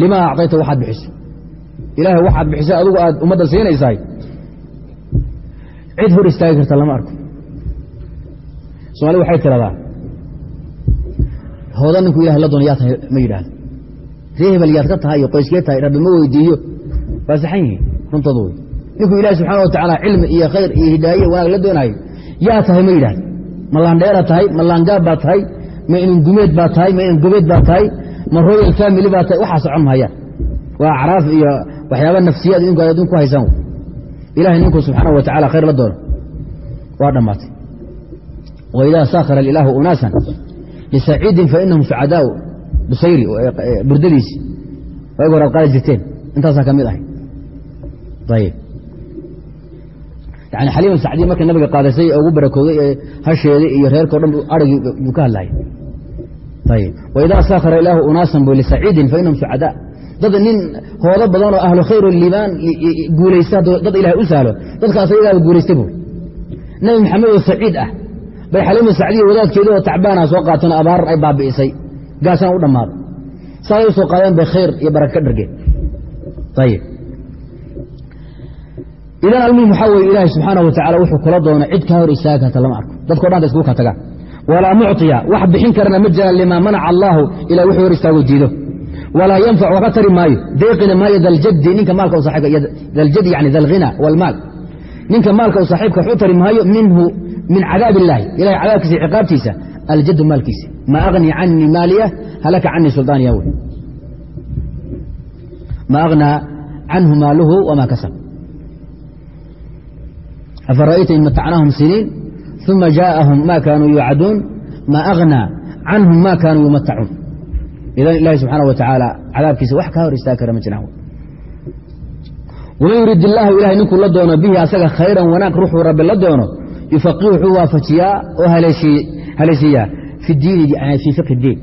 limaa acطayta waxaad bixisay ilaahay waxaad bixisay adigu aad ummadda siinaysaay cid hor istaagi karta lama arko soomaalida waxay tiradaa hooda ninku ilahay la doona yaa tahay ma yidhaahdo ree yaad ka tahay iyo qoyskee tahay rabbi ma weydiiyo waa saxan yihiin runtoodu wey ninkuu ilahi subxaana wa tacaala cilmi iyo khayr iyo hidaaye wanaag la doonayo yaa tahay ma yidhahdo ma tahay ma baa tahay ma inan gumeed baa tahay ma inan gobeed baa tahay ma royal family baa tahay waxaa socon mahayaan waa acraaf iyo waxyaaba nafsiyaad idinku ad adinku haysaan ilahay ninkuu subxaana wa tacala khayr la doono. Waa dhammaatay. Waidaa sakhara ilaahu unaasan lisaciidin fainahum sucadaau busayri burdadiisi. Waag horaad qaadi jirteen. Intaasaa ka mid ahay. Ayib yani xaliima sacdiya markay nabiga qaadasay ugu barakooday ee hasheeda iyo reerkao dhan arigii buu ka hadlaya ayib waidaa sakhara ilaahu unaasan bu lisaciidin fainahum sucadaa dad nin hoodo badan oo ahlu khayr liibaan guulaysta dad ilahay u sahlo dadkaas ayagaaba guulaystay buuri nabi maxamed oo saciid ah. Bay xaliima sacdiya wadaadkeedi oo tacbaana soo qaatan abaar ay baabi'isay gaasana u dhammaaday. Saasay u soo qaadeen bay khayr iyo baraka ka dhargeen. Ayib idan almuhim waxaa weye ilaahay subxaana wa tacala wuxuu kula doona cid kaa hor istaagi karta lama arko. Dadko dhan ta iskugu ka tagaan. Walaa mucطiya wax bixin karana ma jiraan limaa manaca allaahu ilaa wuxuu hor istaago diido walaa yanfac waka tari maayo. Deeqina maayo daljadi ninka maalka daljadi yani dalghina walmaal ninka maalka u saaxiibka wax u tari maayo minhu min cadaab illaahi ilahay cadaabkiisa ciqaabtiisa aljadu maalkiisa. Ma agni canii maaliya halaka canii suldaaniya wey ma agnaa canhu maaluhu wama kasab afara'ayta in matacnaahum siniin uma jaaءahum ma kaanuu yuucaduun ma agnaa canhum ma kaanuu yumatacuun idan ilahi subxaana wa tacaala cadaabkiisa wax kaa hor istaagi kara ma jiraan waman yurid illaahu ilahay ninkuu la doono bihi asaga khayran wanaag ruuxuu rabbi la doono yufaqihu wuxuu waafajiyaa oo haleeshiiyaa fi diini fii fiqhi diin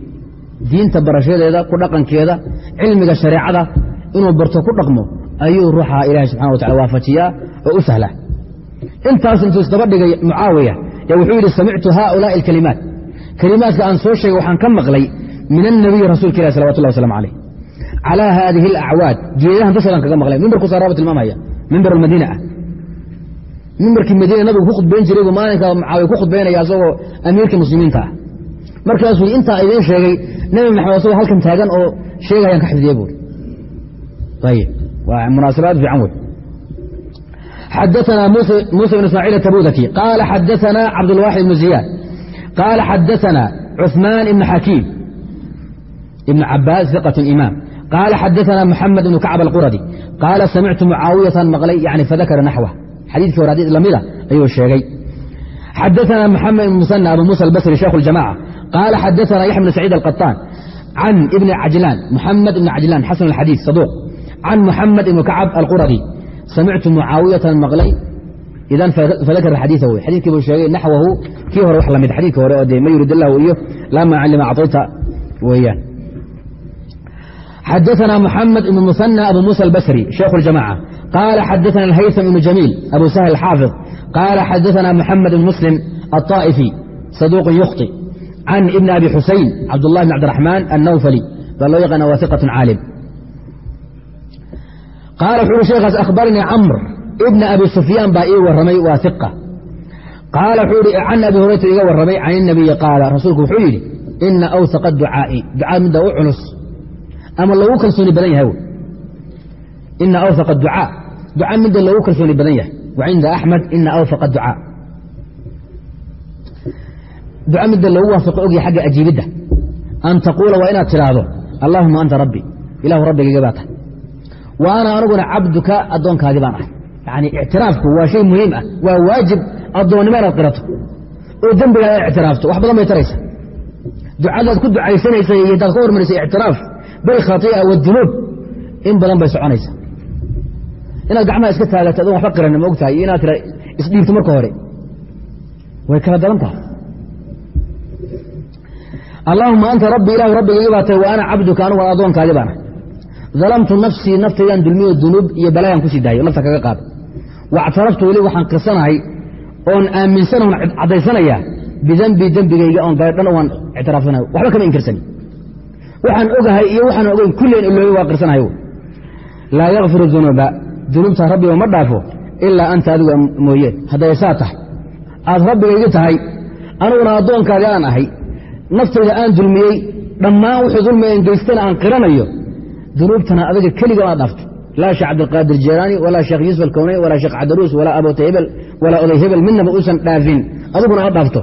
diinta barashadeeda ku dhaqankeeda cilmiga shareecada inuu barto ku dhaqmo ayuu ruuxa ilahi subxana wa intaas intuu isdaba dhigay mucaawiya. Ya wuxuu yidhi samictu haulaai alkalimaat. Kelimaadka aan soo sheegay waxaan ka maqlay min annabiyi rasuulka ilah salawatullah waslamu calayh. Calaa haadihi alacwaad geedahan dushoodan kaga maqlay mimbarku saaraaba tilmaamaya mimbar almadiina ah. Mimbarkii madiina nabigu ku khudbayn jiray buu maalinka mucaawiya ku khudbaynaya asagoo amiirka muslimiinta ah. Markaasuu intaa idiin sheegay nebi maxamed asagoo halkan taagan oo sheegayaan ka xifdiye buuri ayib waa munaasabaad fiican wey xadaثna muسى بن ismاعيل التbudki qال xadaثna cabdالواxid بن زiyاad qال xadaثna cثmaan بن xakيim بن cabaas ثiqة imاam qال xadaثna mحamed بن kacb الquradi qaala samictu mucaawiyaةan maqlay yani fadakra naxوه xadiidkii hore xadii lamida ayuu sheegay xadaثna mحamed بن muسنى abu muسى الbsri sheikh الjamاعة qala xadaثna yaحya بن سacيid القطاn can ibn cajlaan mحamed بn cajlaan xasan الxadيiث صaduq can mحamed بn kacb الquradi samictu mucaawiyatan maqlay idan fadakara xadiia wey xadiikii buu sheegay naxwahu kii hore wax lamid xadiidkii hore oo dee ma yurid illahu iyo laa maacan lima acطayta weeyaan xadaثna mxamed ibn musanى abu muسى albasri shaykhu اljamاعة qala xadaثna alhayثm ibn jamiil abu sahl xaafiظ qala xadaثna mxamed ibn muslim الطائفي saduuq yukhطi can ibn abi xusayn cabdالlah bn cabdiرaحmaan الnawfli baa loo yaqaana wa iqaة caalim qaala wuxu uhi sheekhaas akhbarnii camr ibna abi sufyaan baa ii warramay waa iqa qaala wuxuu ihi can abi hurayra iga warramay can inabiyi qaala rasuulku wuxuu yidhi ina awhaqa ducaa'i ducaa midda u culus ama loogu kalsooni badan yahay ina awhaqa ducaa duca midda loogu kalsooni badan yahay wa cinda axmed ina awhaqa ducaa duca midda loogu waafaqo ogyahay xagga ajiibidda an taquula waa inaad tidhaahdo allaahuma anta rabbi ilahu rabbigayga baa tahay wa ana aniguna cabduka addoonkaadii baan ahay. Yani ictiraafku waa shay muhiim ah waa waajib addoonnimo inaad qirato. Oo dembigaa inaad ictiraafto wax badan bay taraysa ducadaad ku ducaysanaysa iyo intaad ka hormarisay ictiraaf bilkhati'a wadunuub in badan bay soconaysa inaad gacmaha iska taagato adoon waxba qiranin ma og tahay iyo inaad tira isdhiibto marka hore. Way kala daban tahay. Allaahuma anta rabbi ilahu rabbigaygi baa tahay wa ana cabduka aniguna addoonkaadii baan ahay dalamtu nafsii naftaydan dulmiyo dunuub iyo balaayaan ku sii daayo nafta kaga qaada wactaraftu weli waxaan qirsanahay oon aaminsanahon caddaysanayaa bidembi dembigayga oon galay dhan waan ictiraafsanayo. Waxba kama inkirsani waxaan ogahay iyo waxaan ogeyn kulleen ilooy waa qirsanayo laa yakfiru dunuuba dunuubta rabbiga ma dhaafo ilaa anta adigu mooye. Hadday saa tahay aad rabbigaygi tahay aniguna addoonkaaga aan ahay naftayda aan dulmiyey dhammaan wuxuu dulmiyan geystana aan qiranayo dunuubtana adiga keliga aad dhaafto. Laa sheekh cabdilqaadir jeelaani walaa sheekh yuusuf alkowneyn walaa sheekh cadaruus walaa aboota hebel walaa oday hebel midnaba uusan dhaafin. Adiguna aad dhaafto.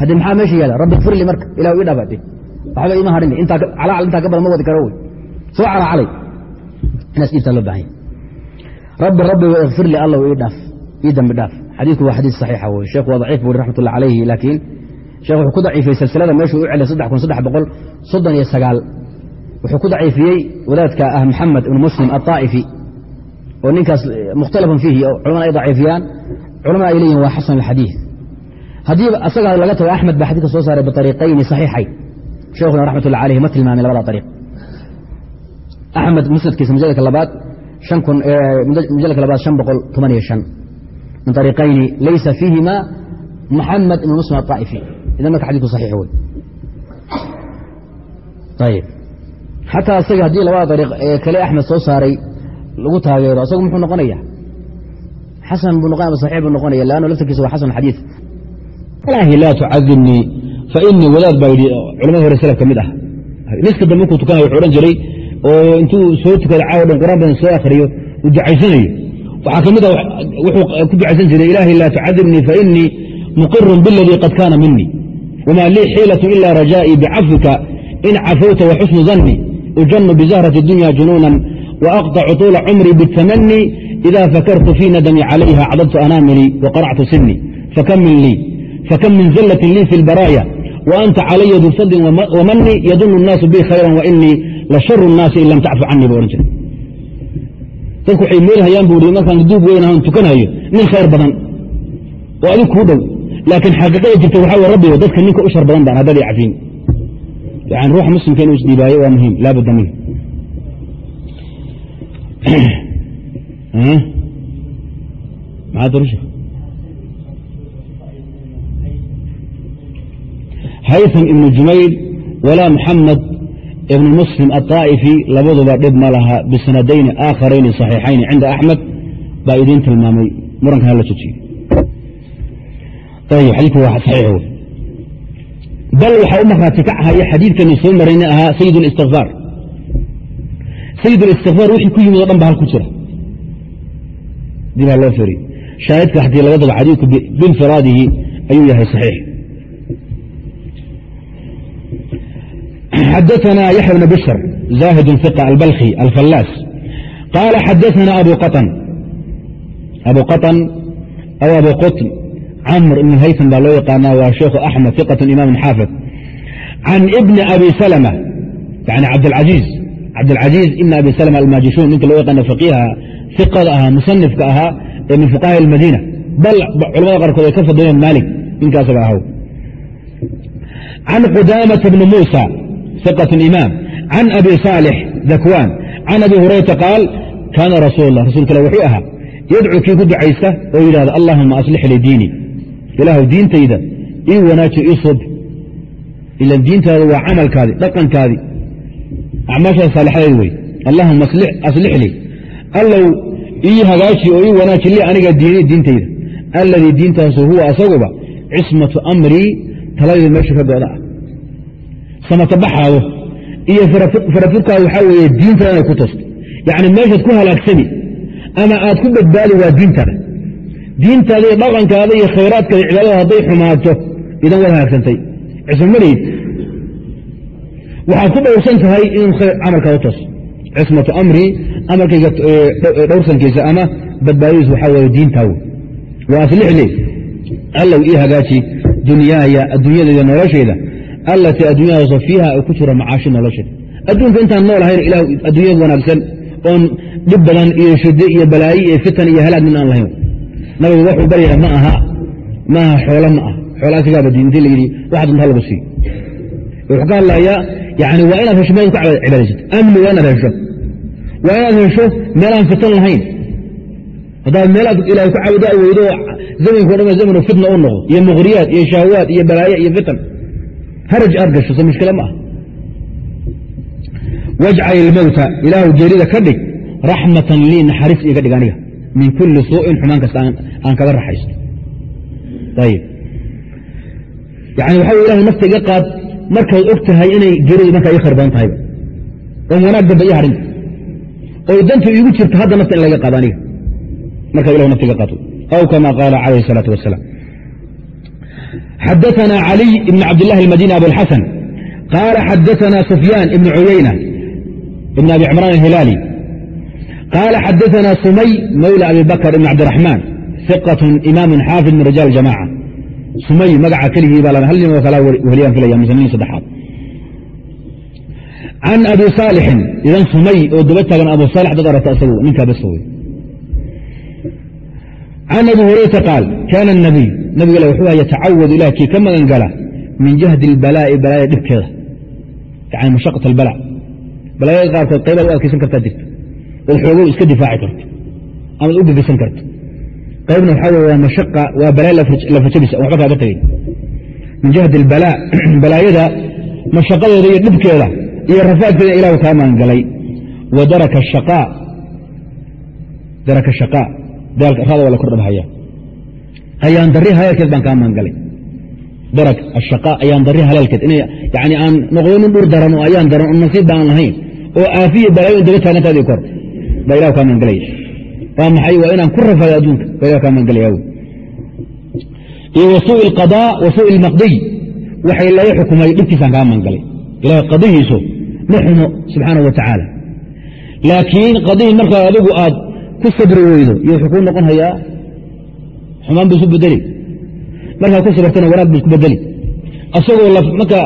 Haddii maxaa meesha yaalla rabbi firli marka ilah ii dhaafate waxba iima harin calaacal intaa ka badan ma wadi karo wey soo calacalay inaas dhiibtaa loo baahanya rabbi rabbiga ikfir li alla ii dhaaf. Ii dambi dhaaf. Xadiidku waa xadiis saxiixa wey sheekhu waa daciif buri raxmat ullah calayhi laakiin sheekh wuxuu ku daciifiyey silsilada meeshuu u celay saddex kun saddex boqol soddon iyo sagaal wuxuu ku daciifiyey wadaadka ah maxamed ibn muslim aaa'ifi oo ninkaas eh, mukhtalafun fiihi oo culamada ay daciifiyaan. Culamada ay leeyihiin waa xasan alxadiid haddii asaga laga tago axmed baa xadidka soo saaray biariiqayni saxiixayn. Sheekhuna raxmatullahi alayh ma tilmaamay labada ariiq axmed musnadkiisa mujalka labaad eh, mujalka labaad an boqol toban iyo an min ariiqayni laysa fiihima maxamed ibn muslim aaa'ifi idan marka xadidku saxiix wey xataa asaga haddii labada ariiq ee kale axmed soo saaray lagu taageero asagu muxuu noqonaya xasan buu noqonaya ama saxiix buu noqonaya leanno laftarkiisa waa xasan xadiid ilaahi laa tucadibnii fa inii wadaad baa yidhi culamada hore salaf ka mid ah. Niska dambe markuu tukanayo wuxuu odhan jiray oo intuu soo tukada caawo dhan quraan badan soo akhriyo uu ducaysanayo waxaa ka mid ah wuxuu ku ducaysan jiray ilaahi laa tucadibnii fa inii muqirun biladii qad kaana minii wma lii xiilaة ila rajaaئii bcafwika in cafawta waxusnu danni ujanu bizahraةi اdunya junuunan وأqطcu طuula cumrii bالtamani إida fakartu fii nadmi calayha cadadtu anaamilii وaqaractu sinii fakam min zallaة lii fi اlbaraaya وأnta calaya du fadlin wmani yadun الnaasu bi khayra وإnii lasharu الnaasi in lam tacfu canii bu ohan jiray dadku waxay meelhayaan bu i markaan duub weynaan tukanayo nin khayr badan oo adig kuu dhow laakiin xaqiiqada jirta waxaa w rabbigo dadka ninka u shar badan baan haddad cafin yani ruuxa muslimka inuu isdhiibaayo waa muhiim laa budda minh maxaa darusha haytham ibnu jumayl walaa muxamed ibnu muslim aلطaa'ifi labaduba dhib ma laha bisanadayni aakharayni صaxiixayni cinda axmed baa idiin tilmaamay murankan hala jojiyo bal waxaa u markhaati kacahaya xadiidkani soo marayna ahaa sayid اlistikfaar sayid اlistikfaar wixii ku yimid o dhan ba hal ku jira dib ha loo feriy shaahidka haddii laga dago xadiidku biinfiraadihi ayuu yahay saxiix xadaثna yaxya bn bishr zahid ثiqa albalkhi alfallaas qaala xadaثna abu qaطn abu qaطn aw abu qطn camr ibn haysan baa loo yaqaana waa sheikhu axmed iqat imam xaafid can ibni abi salma yani cabdاlcaziiz cabdاlcaziiz ibn abi salma almaajishuun ninka loo yaqaana faqiiha iqada ahaa musanifka ahaa ee min fuqaha almadiina. Bal culamada qaarkood ay ka fadiyeen maalik ninkaasba ahaw. Can qudaamata bni muusa iqat imaam. Can abi saalix dakwaan can abi hurayra qaal kaana rasuul lah wuxuu ahaa yadcuu kii ku ducaysta oo yidhahda allahuma aslix li diini ilaahu diintayda ii wanaaji ii soobi ilan diintaada waa camalkaadi dhaqankaadi. Acmaashaada saalixadeed wey allahuma aslix allow ii hagaaji oo ii wanaaji lii aniga diintayda. Alladii diintaasu huwa asaguba cismatu amrii taladayda meesha ka go'da ah samatabaxaado. Iyo farafurkaada waxaa weeye diintaada inay ku tosto yacni meeshaad ku halaagsani ama aad ku badbaadi waa diintaada diintaada iyo dhaqankaada iyo khayraadkaada cibaadada hadday xumaato idan waad halaagsantay cismamaleyd waxaad ku dhowrsan tahay inuu camalkaada toos cismatu amrii amarkayga dhowrsankiisa ama badbaadadiis waxaa weye diintaawo wa aslix li allow ii hagaaji dunyaaya adduunyadayda noloshayda allatii adduunyadaasoo fiiha ku jiro macaashi nolosheeda adduunka intaan nool ahayn ilah adduunyada wanaagsan oon dhib badan iyo shide iyo balaayo iyo fitan iyo halaag min aan lahayn nabigu wuxuu baryaya ma aha ma aha xoolo ma ah xoola asigaaba diinti la yidhi waxa dunta lagu siiyo wuxuu ka hadlayaa yani waa inaad hesho meel ku cibaadaysato amni waa inaad hesho. Waa inaad hesho meel aan fitan lahayn. Haddaad meelaad ilahay ku caabudo weydo zamanko dhan zamanu fitna u noqdo iyo muqhriyaad iyo shahwaad iyo balaayo iyo fitan. Haraj aad gasho so mushkila ma ah wajcal ilmowta ilaahu geerida ka dhig raxmatan lii naxariis iga dhig aniga min kulli suu'in xumaan kasta aan kaga raxaysto ayib yani waxa ilahu nafta iga qaad markaad og tahay inay geeridu markaa ii khayr badan tahayba oon wanaag damba ii hadhin oy dantu iigu jirto hadda nafta in laga qaado aniga markaa ilahu nafta iga qaato aw kama qaala calayhi الsalaatu wasalaam xadaثna caliي ibn cabdillahi اlmadini abuاlxasan qaala xadaثna sufyaan ibn cuyayna ibn abi cimraan الhilaali qaala xadaثna sumay mawla abi bakr ibn cabdiraxmaan iqaة imaamu xaafid min rijaal jamaca sumay magaca keligii baa hal nin oo kala weliyaan filaya mise nin saddexaad can abi saalixin idan sumay oo daba taagan abu saalix dad aragta isagu ninkaa bas wey can abi hurayrata qaal kaana الnabiy nabiga le wuxuu yatacawad ilah kii ka magan gala min jahdi اlbalaa'i balaaya dhibkeeda yani mashaqat albala balaayada qaarkood qaybaad u adkaysan kartaa jirta ood xoogow iska difaaci karto amaad u gagisan karto. Qaybna waxaa waa mashaqa waa balaa lafajabis an waba kaaga tagay min jihati albalaa <clears throat> balaayada mashaqadeeda iyo dhibkeeda iyo rafaadkeeda ilahu kaa maangalay. Wa daraka shaqaa daraka shaqaa daalrada waa la kordhabhaya ayaan darri haleelkeed baan kaa maangalay. Darak ashaqa ayaan darri haleelkeed n aan noqdo nin dhur daran oo ayaan daran oo nasiib baan lahayn. Oo aafiya balaayo in daba taagantaadii kor baa ilah kaa maangalaya waa maxay? Waa inaan ku rafayo adduunka. Baa ilah kaa maangalaya iyo wasuu اlqadaa wasuu اlmaqdiy waxay laga xukumay dhibkiisaan kaa maangalay ilahay qadihiisu ma xumo subxaana wa tacaala laakiin qadihii markaa adigu aad ku sabri weydo iyo wuxuu kuu noqon hayaa xumaan bu isu bedeli. Markaa ku sabartana wanaag bu isku bedeli. Asagoo marka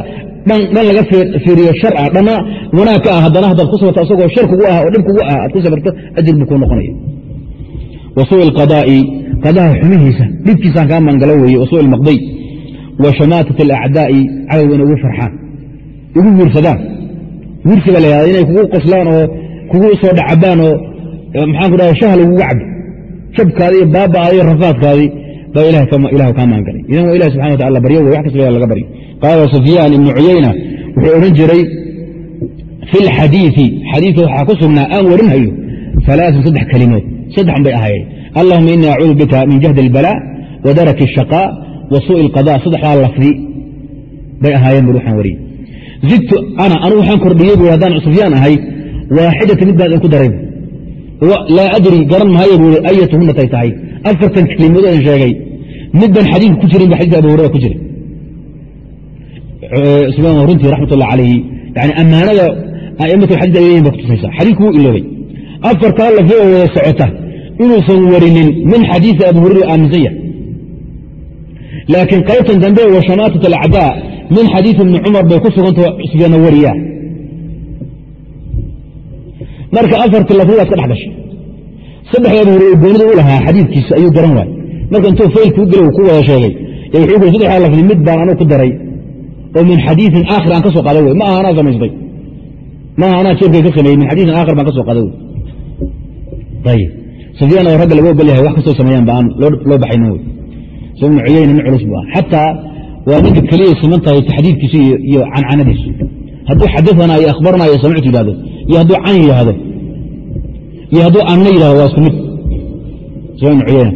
dhan laga fiiriyo shar ah dhanna wanaag ka ah haddana haddaad ku sabarto asagoo shar kugu ah oo dhib kugu ah aad ku sabarto ajir buu kuu noqonaya. Wasuu اqadaa'i qadaha xumihiisa dhibkiisaan kaa maangalo weeye wasuu maqday. Wa shamaatat alacdaa'i cadowina ugu farxaan. Igu wiirsadaan wiirsi baa lahada inay kugu qoslaan oo kugu soo dhacabaan oo maxaan ku dhaha shahal uguga cabo shabkaadii baaba'aadi rafaadkaadii baa ilahu kaa maangalay idan waa ilahi subxana watacala baryo wey wax kasta laga baryo qaala sufyaan ibnu cuyayna wuxuu odhan jiray fi lxadiiثi xadiidka waxaa ku sugnaa aan warinhayo alaaثun saddex kelimood saddexan bay ahaayeen allahuma ini acuudu bika min jahdi اlbalaa wa daraki الshaqaa wa suuءi اlqada saddexdaa lafdi bay ahaayeen bur waxaan wariyey zidtu ana anu waxaan kordhiyey bu haddaan sufyaan ahay waaxidata mid baan idinku daray laa adri garan maayo bui ayatuhunatay tahay afartan kelimoodoodan sheegay midban xadiidka ku jirin ba xadika abu hurera ku jira runtii raxmat ullah calayhi yani ammaanada a'imat xadis ay ba kutusaysa xadiidku wuu iloobay afartaa lafdi oo wada socota inuusan warinin min xadiisi abu hurera aaminsan yahay laakiin qaybtan dambe wa shamaatat alacdaa min xadiisi ibni cumar bay ku sugantao sufyaanna wariyaa marka afartii lafdidaad ka dhex gashay saddexda abu hurera goonida u lahaa xadiidkiisa ayuu garan waayey. Marka intuu faylkuu gela ku wada sheegay wuxuu ku saddexdaa lafdi mid baan anuu ku daray oo min xadiiin aakhir aan ka soo qaada wey ma aha anaa samaystay ma aha anaa jeebkay ka sameeyey min xadiiin aakhir baan ka soo qaada wey sufyaan oo ragga laga ogol wax kastoo sameeyaan ba aan loo baxaynin wey so ibnu cuyayna nin culus bu ah xataa waa ninka keliya siman tahay taxdiidkiisa iyo cancanadiisu. Hadduu xadaana iyo akhbarna iyo samictu yidhahdo iyo hadduu can yidhaahdo iyo hadduu anna yidhahdo waa isku mid sufyan ibnu cuyayna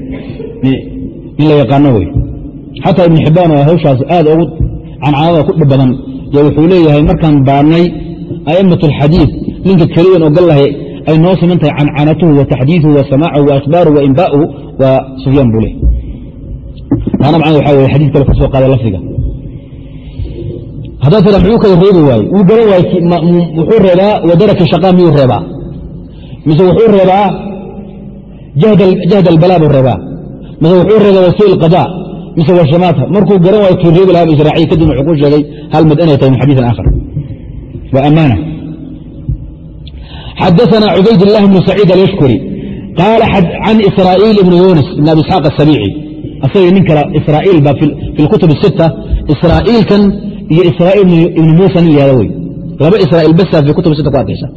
nin la yaqaano wey xataa ibnu xibbaan oo hawshaas aad ugu cancanada ku dhib badan yo wuxuu leeyahay markaan baarnay a'imat alxadiid ninka keliyan ogal lahay ay noo siman tahay cancanatuhu wa taxdiiثuhu wa samaacuhu wa akhbaaruhu wa inbaa'uhu waa sufyaan buu leeyahy taana macnada waxa weye xadiid kale ka soo qaada lafdiga. Haddaa tira muxuu kala reebi waaye wuu garan waaye wuxuu reebaa wadaraka shaqaa miyuu reebaa mise wuxuu reebaa jahd albalaa buu reebaa mise wuxuu reebaa wasuu ilqadaa mise washamaata markuu garan waayo kii reebi lahaa israaciy kadib wuxuu ku sheegay hal mid inay tahay min xadiiثin aakhar waa ammaana xadaثna cubayd الlahi bn saciid alyashkuri qaala can israa'iil ibn yunis ibn abi isxaaq asabiici asaga nin kale israa'iil ba fi اlkutub الsita israa'iilkan iyo israa'iil ibn muusa nin yahada wey laba israa'iil basa fi kutub sita ku arkaysa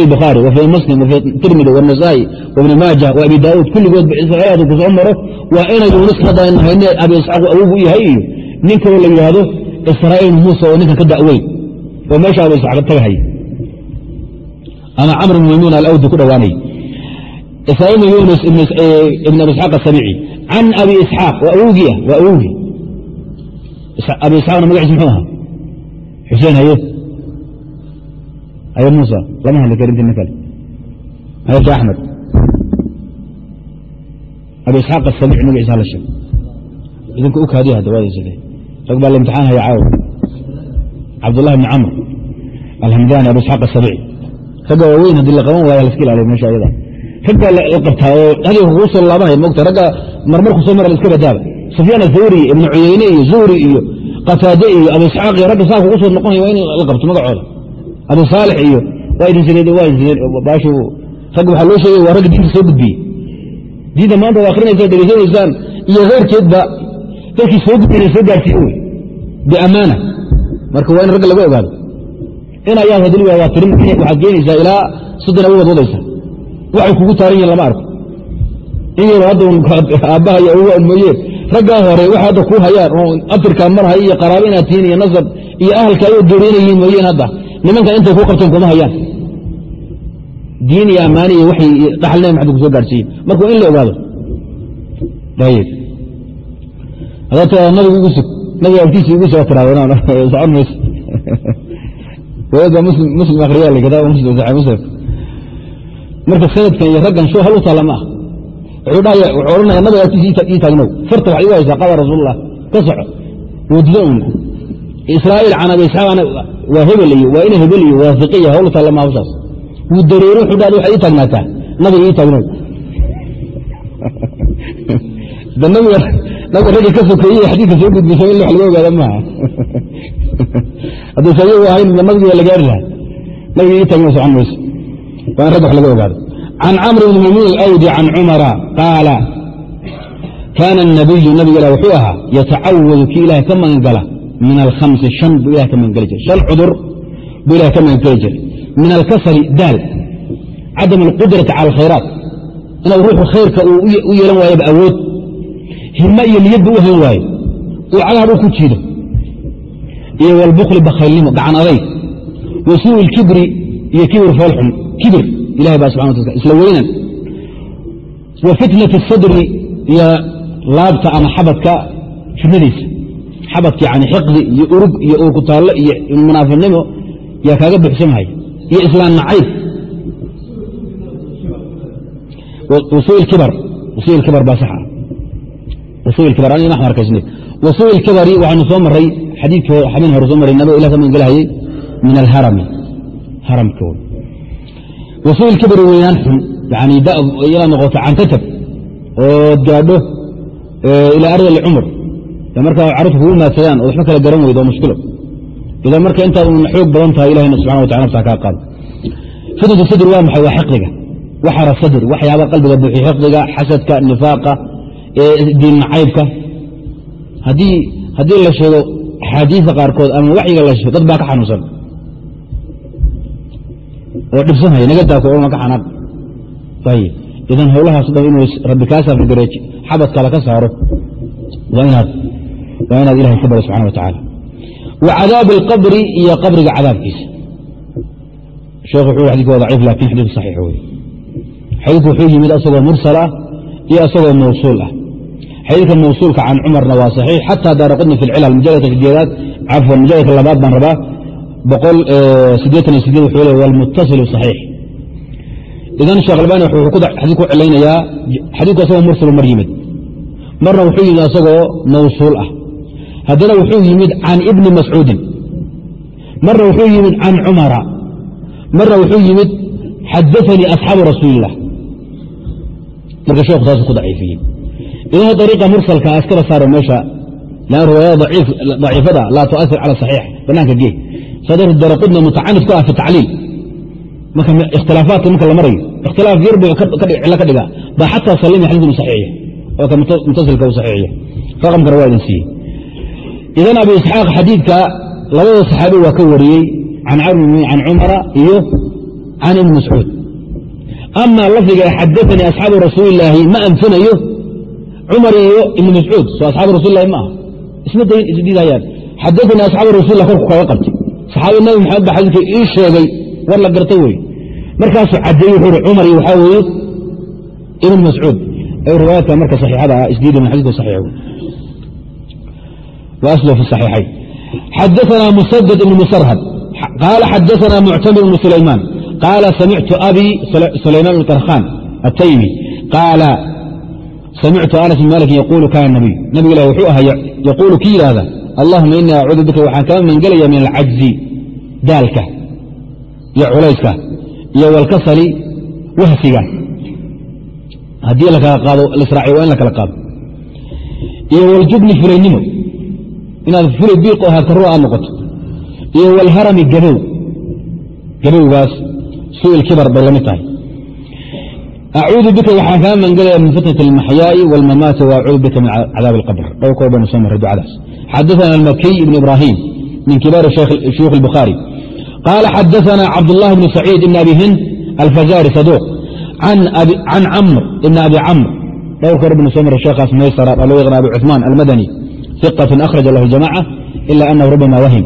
albukhaari wa fii muslim wa fii tirmidi waanasaa'i wabni maaja wa abi daauud kulligood saxiixaadu ku soo maro waa ina yuunus hadda hayne abi isxaaq awogu yahay iyo nin kaloo la yidhaahdo israa'iil muusa oo ninkan ka da'weyn oo meesha abu isxaaq tagahay ama camr bn maymuun alawdi ku dhowaanay israa'iil bn yunus ibn abi isxaaq asabici can abi isxaaq waa awowgii ah waa awowgii abi isxaaqna magaciis muxuu ahaa xuseen haye haye muusa lama hadli karinti nin kale hayeka axmed abi isxaaq asabici magaciisa hala sheeg idinka u kaadiya hadda waadaysa rag baa la imtixaan haya caawa cabdullahi bni camr alhamdani abu isxaaq asabici ragga waaweyn haddii la qaban waaya laska ilaaliya meesha ayada rag la qabtaa oo hadalka kugu soo laabanaya mogta ragga marmarku soo mara la badaaba sufyaan athawri iyo ibnu cuyeyne iyo zuhri iyo qataade iyo abu isxaaq iyo ragga saa kugu soo noqonaya waa in la qabto magacooda abu saalix iyo waa idin sideed waa idin sideed baashu ragga waxaa loo sheegay waa ragga diinta soo gudbiyey diinta maanta waa akhrinaysaan dhegeysanaysaan iyo keyrkeedba dadkii soo gudbiyna soo gaarsiiye wey. Biamaana marka waa in ragga laga ogaado. In ayaad hadli waa tirin waxaad keenaysaa ilaa soddon awood wadaysa waxay kugu taaran yihiin lama arko. In yaro hadda aabbaha iyo awoga mooye raggaa hore waxay hadda kuu hayaan oo abtirkaa marhay iyo qaraabo inaad tihiin iyo nasab iyo ahalka ayoo geeriyanayihiin mooyeen hadda nimankan intay kuu qabteen kuma hayaan. Diin iyo ammaani iyo waxay dhaxalnima maxad ku soo gaarsiiye marka waa in la ogaado nabigu nabiga agtiisa igu suga tiraado socon mayso. Wadaad baa muslim akhriya la kitaab muslim saxii muslim. Marka sanadkan iyo raggan sho hal u taalla ma ah wuxuu dhahaya wuxuu odhanaya nabiga agtiisa ii taagnow farta waxaad igu haysaa qala rasuulullah ka soco. Wadido un israa'iil can abi isxaaqana waa hebel iyo waa ina hebel iyo waa fiqiya hawl u taalla ma hawshaas wuu dareero wuxuu dhahda waxaad ii taagnaataa <laughs> nabiga ii taagnow da nabiga ragga ka sokeeyey xadiidka soo gudbisa in wax laga ogaada maaha. <laughs> Haddaysa ayagu ahayn nabiga la gaari lahaa. Nabiga ii taagnow socon mayso waa in ragga wax laga ogaado. Can camr bni maymuun alawdi can cumara qaala kaana الnabiyu nabiga wuxuu ahaa yatacawadu kii ilahay ka magangala min alkhamsi shan buu ilahay ka magangeli jiray shan cudur buu ilahay ka magangeli jiray min alkasali daal cadam alqudrati cala alkhayraat inuu ruuxu khayrka u yeelan waayaba awood himo iyo niyadba u han waayo uu u ku jiido iyo walbukli bakhaylnimo gacan adayg wa suu ilkibri iyo kibir foolxun kibir ilahay baa subxana wataala isla weynan wa fitnati sadri iyo laabta ama xabadka fitnadiisa xabadka yani xiqdi iyo urug iyo urkutaallo iyo munaafiqnimo yaa kaaga buxsamhaya iyo islaan nacayb kibari waxaanu soo maray xadiidkii xabin hore soo maray nabiga ilah ka min alharami. Haramka wey wasuil kibari weynaan xun. Yani inaad noqoto cantatab ood gaadho ilaa ardal cumr markaa carruurta kugu maadsadaan oo waxba kala garan weydo oo mushkilo. Idan marka intaad un xoog badan tahay ilahina subxana wa tala naftaa kaa qaado. Fitnatu sadr waa maxay? Waa xiqdiga waxara sadr waxyaaba qalbiga buuxiy xiqdiga xasadka nifaaqa diin nacaybka haddii la sheego axaadiista qaarkood ama waxyiga la sheego dad baa ka xanuunsan. Oo dhibsanhaya nagadaako oma ka xanaaq. Ayib idan howlahaas dhan inuu rabbi kaa saafagareeji xabadkala ka saaro. Waa inaad waa inaad ilahay ka baro subxana wa tacaala. Wa cadaabi alqabri iyo qabriga cadaabkiisa. Sheekhu wuxuu xadidku waa daciif laakiin xadiidku saxiix wey xadiidku wuxuu yimid asagoo mursal ah iyo asagoo mawsuul ah. Xadiidka mawsuulka can cumarna waa saxiix xataa daara fi lcilal mujaladka sideedaad cafwan mujaladka labaad baan rabaa wuxuu le walmuttasilu saxiix. Idan sheekh albani wuxuu xadiid ku cilaynayaa xadiidku asagoo mursalu mar yimid. Marna wuxuu yimid asagoo mawsuul ah haddana wuxuu yimid can ibni mascuudin marna wuxuu yimid can cumara marna wuxuu yimid xadaanii asxaabu rasuulilah marka sheekhu taasu ku daciifiyey. Idan ariiqa mursalka askala saaro meesha lan riwaayada daciifada laa tuair cala saxiix banaanka gee sadar daraqudna mutacanid ku ah fi tacliil. Marka ikhtilaafaadka marka la marayo ikhtilaaf yar buu cilo ka dhigaa baa xataa salimi xadiidku saxiixiya oo ka mutasilka u saxiixiya raqamkana waa idin siiyey idan abu isxaaq xadiidka labada saxaabi waa ka wariyey can camr can cumara iyo can ibni mascuud. Ama lafdiga xadaanii asxaabu rasuulilaahi ma anfinayo cumar iyo ibni mascuud soo asxaabu rasulilahi ma aha. Isma isdiidayaan xadaanii asxaabu rasulilah korku kaga qabtay. Saxaabada nabi maxamed ba xadiidka ii sheegay war la gartay wey. Markaasuu cadeeyey wuxuu hi cumar iyo waxaa weeye ibn mascuud. Ay riwaayaadka marka saxiixada ah isdiidan xadidku saxiix wa fi saxiixayn xadaثna musadad ibn musarhad qaala xadaثna muctamir ibn sulaymaan qaala samictu abi sulaymaan bn tarkhan ataymi qaala samictu anas bn malikin yaquulu kana nabiy nabig ilah wuxuu ahaa yaquulu ki yidhaahda allahuma inii acuudu bika waxaan kaa mangelaya min alcajzi daalka iyo culayska iyo walkasali wahsiga haddii lisraaciy waa in la kala qaado iyo waljubni fulaynimo inaad fulay biiq oo hakarro aad noqoto iyo walharami gabow gabowgaas su'il kibar bay la mid tahay acuudu bika waxaan kaa mangelaya min fitnat almaxyaa'i wاlmamaati waacuudu bika min cadaabi اlqabr dhowr koor baynu soo marray ducadaas xadaثana almakiy ibn ibrahim min kibaari shuyuukh اlbukhaari qaala xadaثana cabdullahi bn saciid ibn abi hind alfazari saduuq can camr ibn abi camr dhowr koor baynu soo marray sheekhaas maysara baa loo yaqaan abu cuثmaan almadani ثiqaة akhraja lahu jamaca ila anahu rubama wahim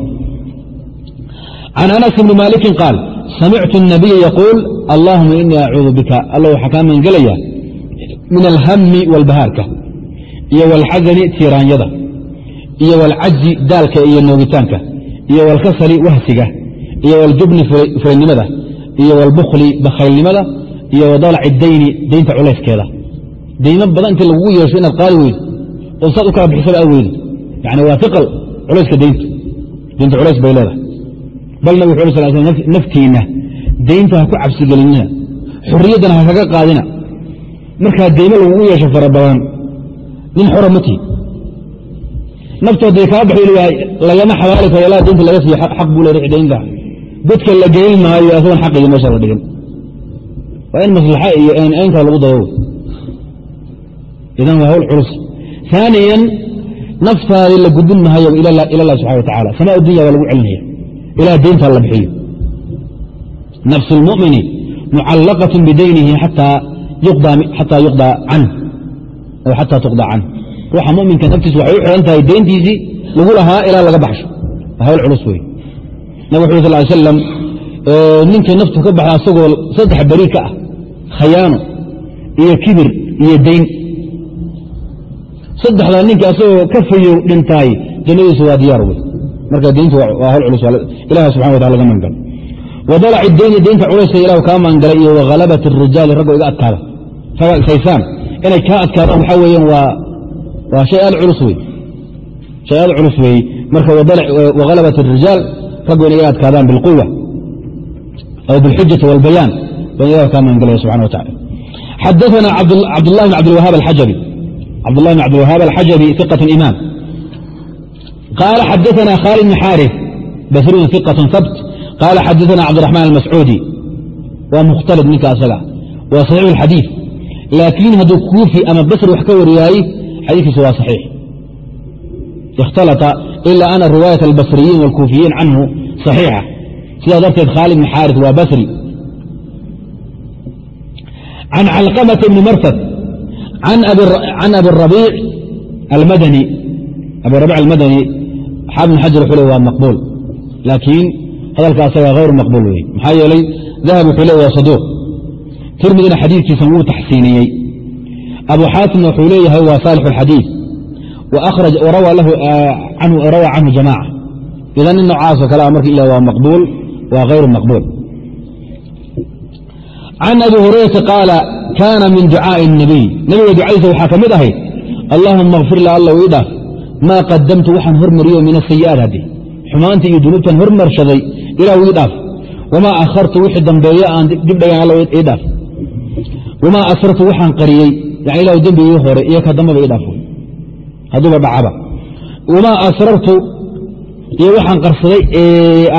can anas bni maliki qaal samictu الnabiya yaquul allahuma inii acuudu bika alla waxaa kaa mangelaya min alhami walbahaarka iyo walxasani tiiraanyada iyo walcajzi daalka iyo noogitaanka iyo walkasali wahsiga iyo waljubni fulaynimada iyo walbukli bakhaylnimada iyo wadalaci dayni daynta culayskeeda daymo badan intii lagugu yeesho inaad qaadi weydo oo saad u kala bixisaba aad weydo yani waa iqal culayska dayntu daynta culays bay leedahay bal nabig wuxu sal sl naftiinna daynta ha ku cabsigelinina xuriyaddana ha kaga qaadina markaa daymo lagugu yeesho fara badan nin xora ma tihi naftoodday kaa baxi lagama xabaali karo ilaa daynta laga siiyo xaq buu leedahay daynta godka la gelin maayo asagoon xaqigi meesha la dhigin waa in maslaxa iyo aynkaa lagu dayo idan waa hawl culus aaniyan naftaadii la gudbin mahayo ilalah subxana watacala samaa dunya waa lagu celinaya ilaah deyntaa la bixiyo. Nafs اlmumini mucallaqaة bidaynihi xataa yuqdaa can. Aw xataa tuqda can. Ruuxa muminka naftiisu waxay u xidhan tahay deyntiisii lagu lahaa ilaa laga baxsho. Waa hawl culus wey nabig xu sal slam ninka naftu ka baxda asagoo saddex beri ka ah khayaano iyo kibir iyo dayn saddexdaa ninka asagoo ka fayow dhintaay jannadiisu waa diyaar wey marka diintu waa hol culus ilaha subxana watala laga maangalo wadalaci deeni diinta culayska ilahu kaa maangalay iyo wakhalabat arijaali raggoo iga adkaada. Ragaa inay kaa adkaadaan waxaa weeyaan waa hay aad culus wey hay aad culus weeye marka wakhalabat arijaal raggoo inay iga adkaadaan bilquwa aw bilxujati walbayaan. Baan ilahu kaa maangalaya subxana wa tacala xadaana cabdullahi bn cabdilwahaab alxajabi cabdالlah bn cabdilwahaab alxajabi iqaة imaam قال xdثna khالد بن xاrث bsrun ثقة hbt qال xadثna cبدالرحمن المسعوudي waa mkhتلط ninka asaga waa صحيiح الxadيiث laakiin hadduu kuufi ama basri wax ka wariyaaye xadiikiisu waa صaحيiح اkhtalطa إlا أna riwaayaة الbصriyiin والkuufiyiin canhu صaحيixa sidaa darteed khاalد بن xاrث waa basri عan calقمة بن mrtd an abi rabiic almadani xaabn xajar wuxuu le waa maqbuul laakiin hadalka asaga hayr maqbuul wey maxaa yeelay dahab wuxuu le waa saduuq tirmidina xadiidkiisan wuu taxsiiniyey abu xaatimna wuxuu leeyahay waa saalix alxadiid rawa canhu jamaaca idan in noocaasoo kale a marka ila waa maqbuul waa hayru maqbuul can abi hurayrata qaala kaana min ducaa'i الnabiy nabiga ducadiisa waxaa ka mid ahayd allahuma kfir la alla ii dhaaf maa qadamtu waxaan hormariyo min asayi'aadhaddi xumaantii iyo dunuubtan hormarshaday ilah ii dhaaf wamaa akhartu wixii dambeeye aan dib dhagan alla ii dhaaf wamaa asrartu waxaan qariyey yani ilahu dembigii hore iyo ka dambaba ii dhaaf hadduuba dhacaba wamaa asrartu iyo waxaan qarsaday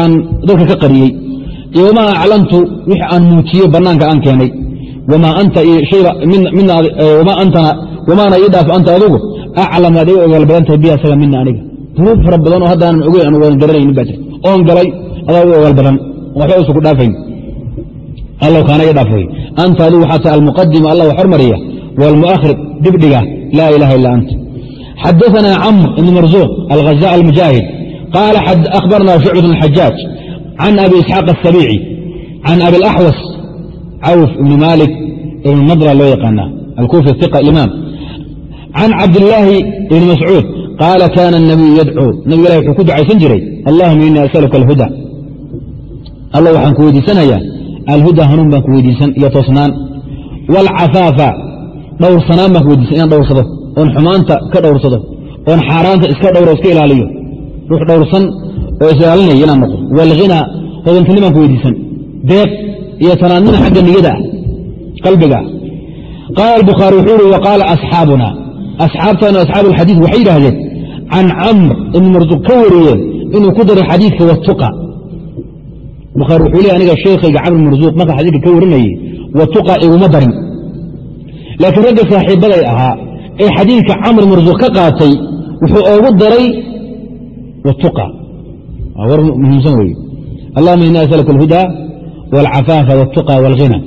aan dadka ka qariyey yowma aclantu wixii aan muujiyey bannaanka aan keenay wamaana ii dhaaf anta adigu aclam aad iga ogaal badan tahay bihi asaga aniga duruub fara badan oo haddaanan ogeyn aan wadan garanaynin baa jirta oon galay adaa uga ogaal badan waxba usa ku dhaafayn allow kaana ii dhaaf wey anta adigu waxaata almuqadima allah xormariya waalmuahir dibdhiga laa ilaha ila anta xadaثna camr ibn marzuuq alhaza almujaahid qaala abarna shucbat xajaaj can abi isxaaq asabiici can abi alaxwas cawf ibni maalik ibn nadra loo yaqaanaa alkuufi iqa imaam can cabdillaahi ibni mascuud qaala kaana anabiyu yadcuu nabiga ilahi wuxuu ku ducaysan jiray allahuma innii asaluka alhuda alla waxaan ku weydiisanayaa alhuda hanuun baan ku weydiisan iyo toosnaan waalcafaafa dhowrsanaan baan ku weydiisan inaan dhowrsado oon xumaanta ka dhowrsado oon xaaraanta iska dhowro iska ilaaliyo ruux dhowrsan oo is-ilaalinaya inaan noqo wاlghina hodantinni baan ku weydiisan. Deeq iyo tanaadnina xagga niyada qalbiga. Qaala albukhaari wuxuu ihi waqaala asxaabuna. Asxaabtana asxaabu alxadiid waxay yidhaahdeen can camr ibni marsuuq ka wariyeen inuu ku daray xadiidka watuqa bukhaari wuxuu leey aniga sheekhayga camr marsuuq marka xadiidka ka warinayey watuqa iguma darin. Laakiin ragga saaxiibaday ahaa ee xadiidka camr marsuuq ka qaatay wuxuu oogu daray watuqa war muhiimsan weeye allahuma ini asalka alhuda wاlcafaafa wاtuqa wاlghina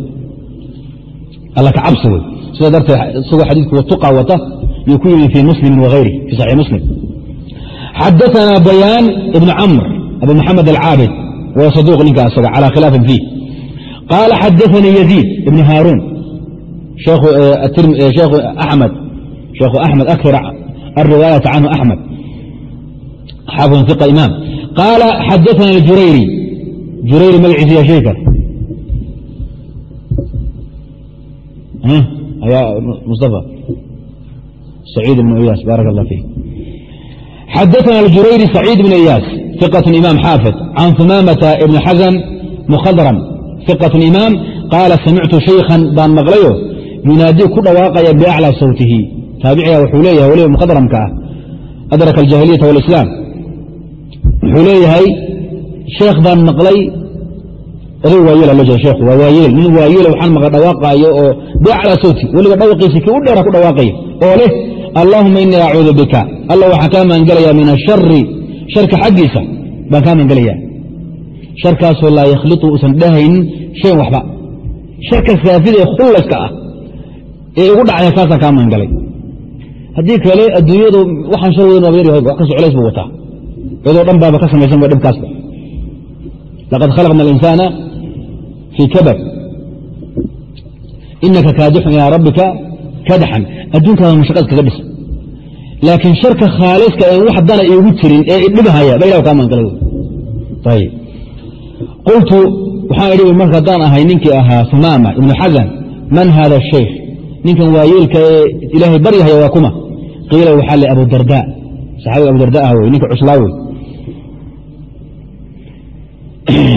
alla ka cabsi wey sida darteed isagoo xadiidku watuqa wata yuu ku yimi fii muslimi wغayri fii saxix muslim xadaثna bayaan ibn camr abu maxamed alcaabid wa saduuq ninka asaga calى khilaafin fiih qaala xadaثanii yaziid ibn haaruun sheekhu axmed sheekhu axmed akar alriwaayaةa canhu axmed xaafظ ثiqa imaam qaala xadaana jurayri jurayri magaciisa yaa sheegi kara mustafa saciid ibn iyaas baarak allah fiik xadaana aljurayri saciid ibn iyaas iqat imaam xaafid can humamata ibni xasan mukhadran iqat imaam qaala samictu shaykhan baan maqlayo yunaadii ku dhawaaqaya biaclىa sawtihi taabiciga wuxuu leeyahay weliba mukhadramka ah adraka aljaahiliyata walislaam wuxuu leeyahay sheekh baan maqlay. Oday waayela loo jeeda sheekhu waa waayeel. Nin waayela waxaan maqla dhawaaqaayo oo biaclaa sawti. Weliba dhawaqiisi kii u dheera ku dhawaaqaya oo leh allaahuma inii acuudu bika. Alla waxaan kaa maangelayaa min ashari sharka xaggiisa baan kaa maangelayaa sharkaasoo laa yakhlitu uusan dhehaynin shayn waxba. Sharka saafida ee khullaska ah ee igu dhacaya kaasaan kaa maangalay haddii kale adduunyadu waxaan shar weyn waaba yaryahay wax kasto culays buu wataa iyadoo dhan baaba ka samaysan ba. Dhibkaasba laqad khalaqna alinsaana fii kabad. Inaka kaadixun ilaa rabbika kadaxan adduunkaada mashaqad kaga dhisa. Laakiin sharka khaaliska een wax dana iigu jirin ee idhibhaya ba ilah kaa maangalay qultu waxaan idhi marka haddaan ahay ninkii ahaa sumaama ibnu xasan man hada shaykh ninkan waayeelka ee ilaahay baryahaya waa kuma. Qiila waxaa le abu darda saxaabiga abu darda ah wey ninka cuslaa wey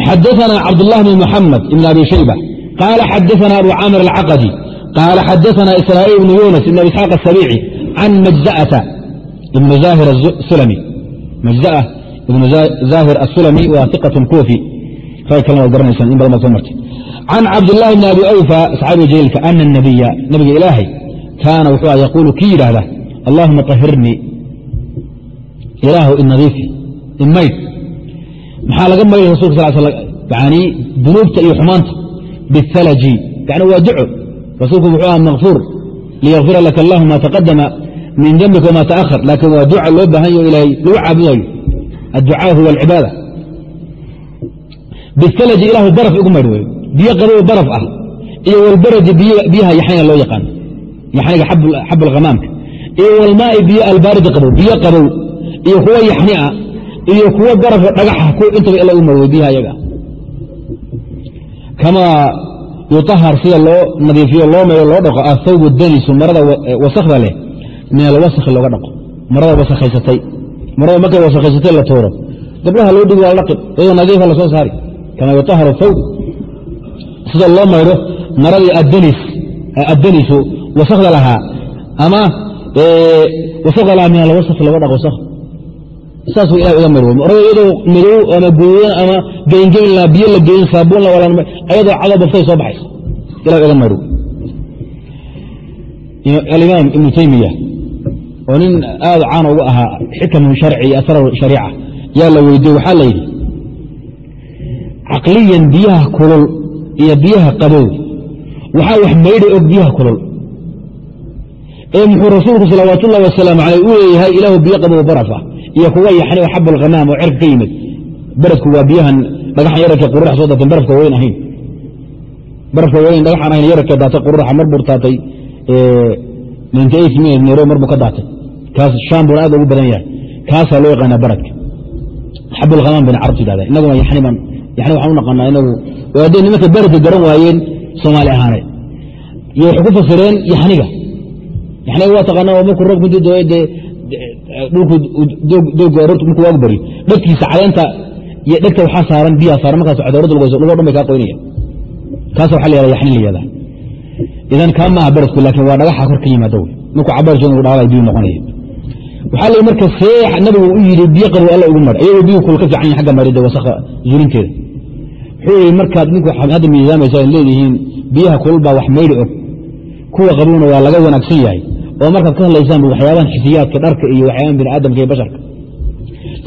xadaثna cabdالlah bn mحamed ibn abi shayba qaala xadaثna abu camir alcaqadi qaala xadaثna israa'iil ibn yunas ibn abi isxaaq aلsabici can majza'ata ibn zahir asulami majza'a ibn zahir asulami waa iqaة kufi rag kalena waad garanaysaan in badan baad soo martay can cabdالlahi bn abi awfa asxaabiga jaliilka ana الnabiya nabiga ilaahay kaana wuxuu a yaquulu kii yidhaahda allahuma طahirnii ilaahu inadiifi imayd maxaa laga maray rasulka sal yani dunuubta iyo xumaanta. Biاthalaji yani waa duco rasuulku wuxuu aha makfuur liyakfira laka allahu ma taqadama min dembika wama taahar laakiin waa duca loo baahan yaho ilaahay lagu caabudayo. Adducaa huwa alcibaada biاthalaji ilahu baraf igu maydh biyo qabow baraf ah. Iyo walbaraji biyaha yaxayna loo yaqaano yaxniga xab iyo walmaai biyo albaaridi qabow. Biyo qabow. Iyo kuwa yaxni ah iyo kuwo barafo dhagaxa intaba ila u marwey biyaha ayaga kamaa yuahar sida loo nadiifiyo loo meeyo loo dhaqo athawbu danisu marada wasakda leh min alwasakhi looga dhaqo. Marada wasakhaysatay marada markay wasakhaysatay la tuuro. Gabdhaha loo dhigi waa laqib iyadoo nadiifa la soo saari. Kamaa yuahar thawb sida loo maydho maradii addanisu wasakda lahaa ama wasakda lahaa min alwasakhi looga dhaqo wasakh saasuu ilahay uga marwey marada iyadoo madow ama guudan ama geyngeynla biyo la geyin saabuunla ayadoo cado baftay soo baxaysa. Ilahay uga marw alimaam ibnu taymiya oo nin aad caan uga ahaa xikamu sharci iyo asrar shariica yaa la weydiye waxaa la yidhi caqliyan biyaha kulul iyo biyaha qabow waxaa wax maydha og biyaha kulol ee muxuu rasuulku salawaatullahi wasalaamu caleyh u leeyahay ilaahu biyo qabow baraf iyo kuwa yaxni oo xabulkhamaam oo cerka ka yimid. Baradku waa biyahan dhagaxan yararka qururax soo daatay barafka wayn ahayn. Barafka wayn dhagaxan ahayn yararka daatay qururaxa mar buu taatay buu ka daatay. Kaas shaam aad ugu badan yahay. Kaasaa loo yaqaanaa baradka xabulkhamaam bayna carabtu yidhahdeen. Innaguna yaxni baan yaxni waxaan u inagu hadday nimanka baradka garan waayeen soomaali ahaaneed iyo waxay ku fasireen yaxniga yaxniga waa taqaanaa oo markuu intii dooye dee waagu baryo dhegtiisa caleenta iyo dhegta waxaa saaran biyaa saaran. Markaas cadaurada lugayso lugo dhan bay kaa qoynaya. Kaasa waxa la yahada yaxni la yahdaa idan kaa maaha baradku laakiin waa dhagaxa kor ka yimaada wey markuu cabaar jooga dhaalay biyu noqonaya. Waxaa la marka seex nabigu u yidhi biyo qabow alla ugu mar. Iyagoo biyu kul ka fiican yahin xagga marida wasakha zulinteeda wuxuu yihi markaad ninku hadda miisaamaysa leedihiin biyaha kulul baa wax maydhi og. Kuwa qabowna waa laga wanaagsan yahay oo markaad ka hadlaysaan waxyaabahan xisiyaadka dharka iyo waxyaabahan bini aadamka iyo basharka.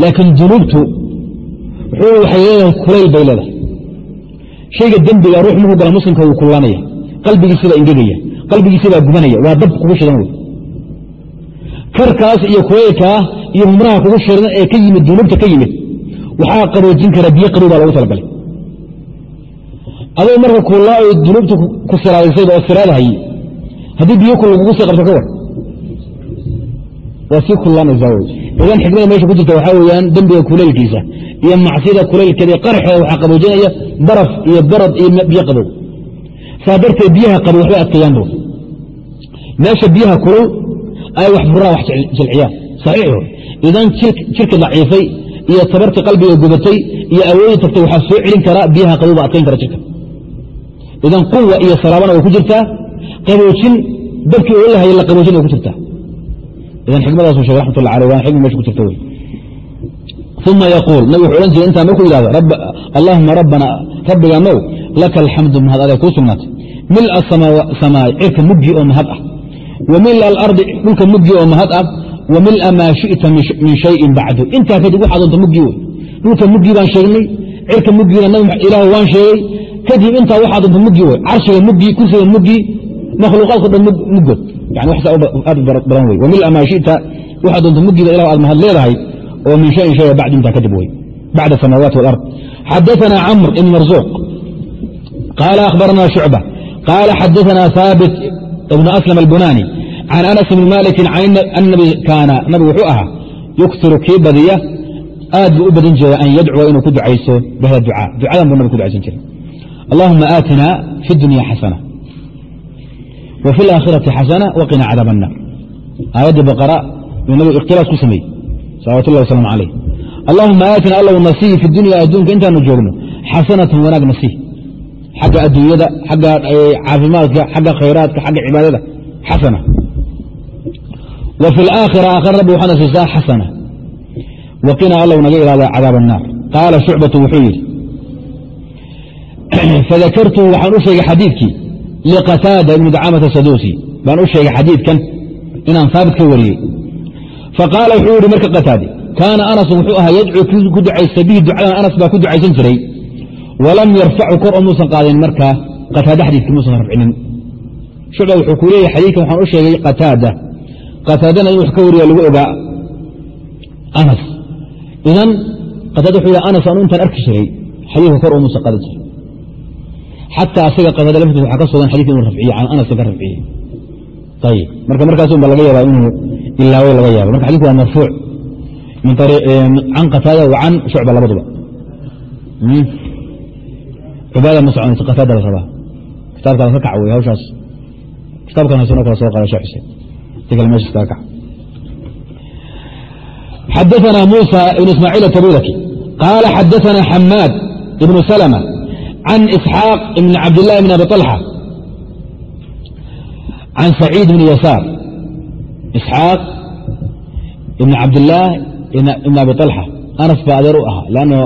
Laakiin dunuubtu wuxuu waxay leedahay kulayl bay leedahay. Shayga dembiga ruux markuu gala muslimka wuu kullanaya qalbigiisibaa ingegaya qalbigiisibaa gubanaya waa dab kugu shidan wey karkaas iyo kulaylkaa iyo humraha kugu shidan ee ka yimid dunuubta ka yimid waxaa qaboojin kara biyo qabow baa lagu talagalay. Adoo marka kullaa ay dunuubta ku siraadaysayba oo siraadahay haddii biyo kul lagugu sii qabto ka war waa sii kullaanaysaa wey idan xikmada meesha ku jirta waxaa weeyaan dembiga kulaylkiisa iyo macsiyada kulaylkeeda qarxeeda waxaa qaboojinaya baraf iyo barad iyo biyo qabow. Saa darteed biyaha qabow waxbay adkeeyaan bu meesha biyaha kulul ay wax furaan wax jilciyaan. Saxiixu idan jirka daciifay iyo tabartii qalbiga gubatay iyo awoodi tagtay waxaa soo celin karaa biyaha qabow baa adkayn kara jirka. Idan quwa iyo salaabana way ku jirtaa qaboojin dabkii oo lahaya la qaboojin way ku jirtaa idan xikmadaasu sheegay raxmatullah aleh waana xikma meesha ku jirta wey uma yaquul nabig wuxuu odhan jiray intaa markuu yidhahdo allaahuma rabbana rabbiga mow laka alxamdu mahad aday kuu sugnaatay mila samaay cirka muggi oo mahad ah wa mila alardi dhulka muggi oo mahad ah wa mila maa shi'ta min shayin bacdu intaa kadib waxaa doonta muggii wey dhulka muggii baan sheegnay cirka muggiina ilaah waan sheegay kadib intaa waxaa doonta muggii wey carshiga muggii kursiga muggii makhluuqaadko dhan wax aad badan wey wa mila maa shita waxaa doonta muggiida ilah aad mahad leedahay oo min shayin shaya bacdi intaa kadib wey bacda samaawaati walard xadaثana camr ibn marzuuq qaala akhbarana shucba qaala xadaثana haabit ibn aslam albunani. Can anas bni maliki can nabi kaana nabigu wuxuu ahaa yuktiru kii badiya aad buu u badin jiray an yadcuwa inuu ku ducayso bihda ducaa. Ducadan buu nabig ku ducaysan jiray. Allahuma aatina fi dunya xasana w fi اlaakhirati xasana waqina cadaab الnar aayaddii baqara uu nabigu ikhtilaas ku sameeyey salawat اllah waslaam alayh allahuma aatina allow nasii fi dunya adduunka intaanu joogno xasanatan wanaag nasii xagga adduunyada xagga caafimaadka xagga khayraadka xagga cibaadada xasana wa fi اlaakhira aakhira rabbi waxaa nasiisaa xasana waqina allow naga ilaada cadaab الnaar qaala shucbatu wuxuu yidhi <clears throat> fadakartuhu waxaan u sheegay xadiidkii liqataada ibni dacamata saduusi baan u sheegay xadiidkan inaan haabit ka wariyey faqaala wuxuu yihi marka qataade kaana anasu wuxuu ahaa yadcuu ku ducaysta bihi ducadan anas baa ku ducaysan jiray walam yarfacu kor oo muusan markaa qataade xadiidkii muusan rafcinin shucba wuxuu ku leeyahy xadiidkan waxaan u sheegay qataada qataadana in wax ka wariya lagu ogaa anas idan qataada wuxuu yidhi anas anu intaan arki jiray xadiidka kor oo qaadan jiray xata asaga qataada laftiis waxaa ka sugan xadidka inuu rafciye can anaska ka rafciyey ayib marka markaasun ba laga yaabaa inuu ilaaway laga yaaba marka xadidku waa marfuuc can qataada wa can shucba labaduba cibaada ma soconayso qataada la rabaa kitaabkaan ka kac wey hawshaas kitaabkan hasanoo kale soo qaada sheh xuseen si kale meesha iskaga kac xadaثna muسى بن ismاعيل التبulki qاala xadaثna xamaad بن سلمة can isxaaq ibn cabdillahi bn abi alxa can saciid bn yasaar isxaaq ibn cabdillaah ibn abi alxa anas baa adeer u ahaa lanno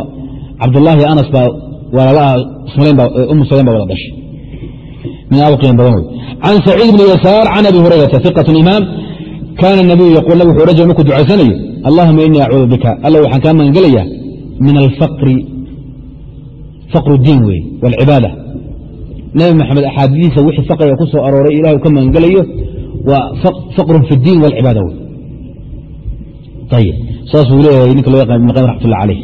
cabdulahi anas baa walaalaa umu sulayn baa wada dhashay min aaba qiim badan wey can saciid bn yasaar can abi hurayrata iqat imaam kaana nabiyu yaquul nabig wuxuu rajul markuu ducaysanayo allahuma inii acuudu bika alla waxaan kaa magan gelayaa min alfaqri faqru diin wey wاlcibaada nebi maxamed axaadiisa wixii faqriga ku soo arooray ilahay u ka magangelayo waa faqrun fi اdiin wاlcibaada wey ayib saasuu leeyahay ninka loo yaqaan ibn qayim raxmat ullah caleyh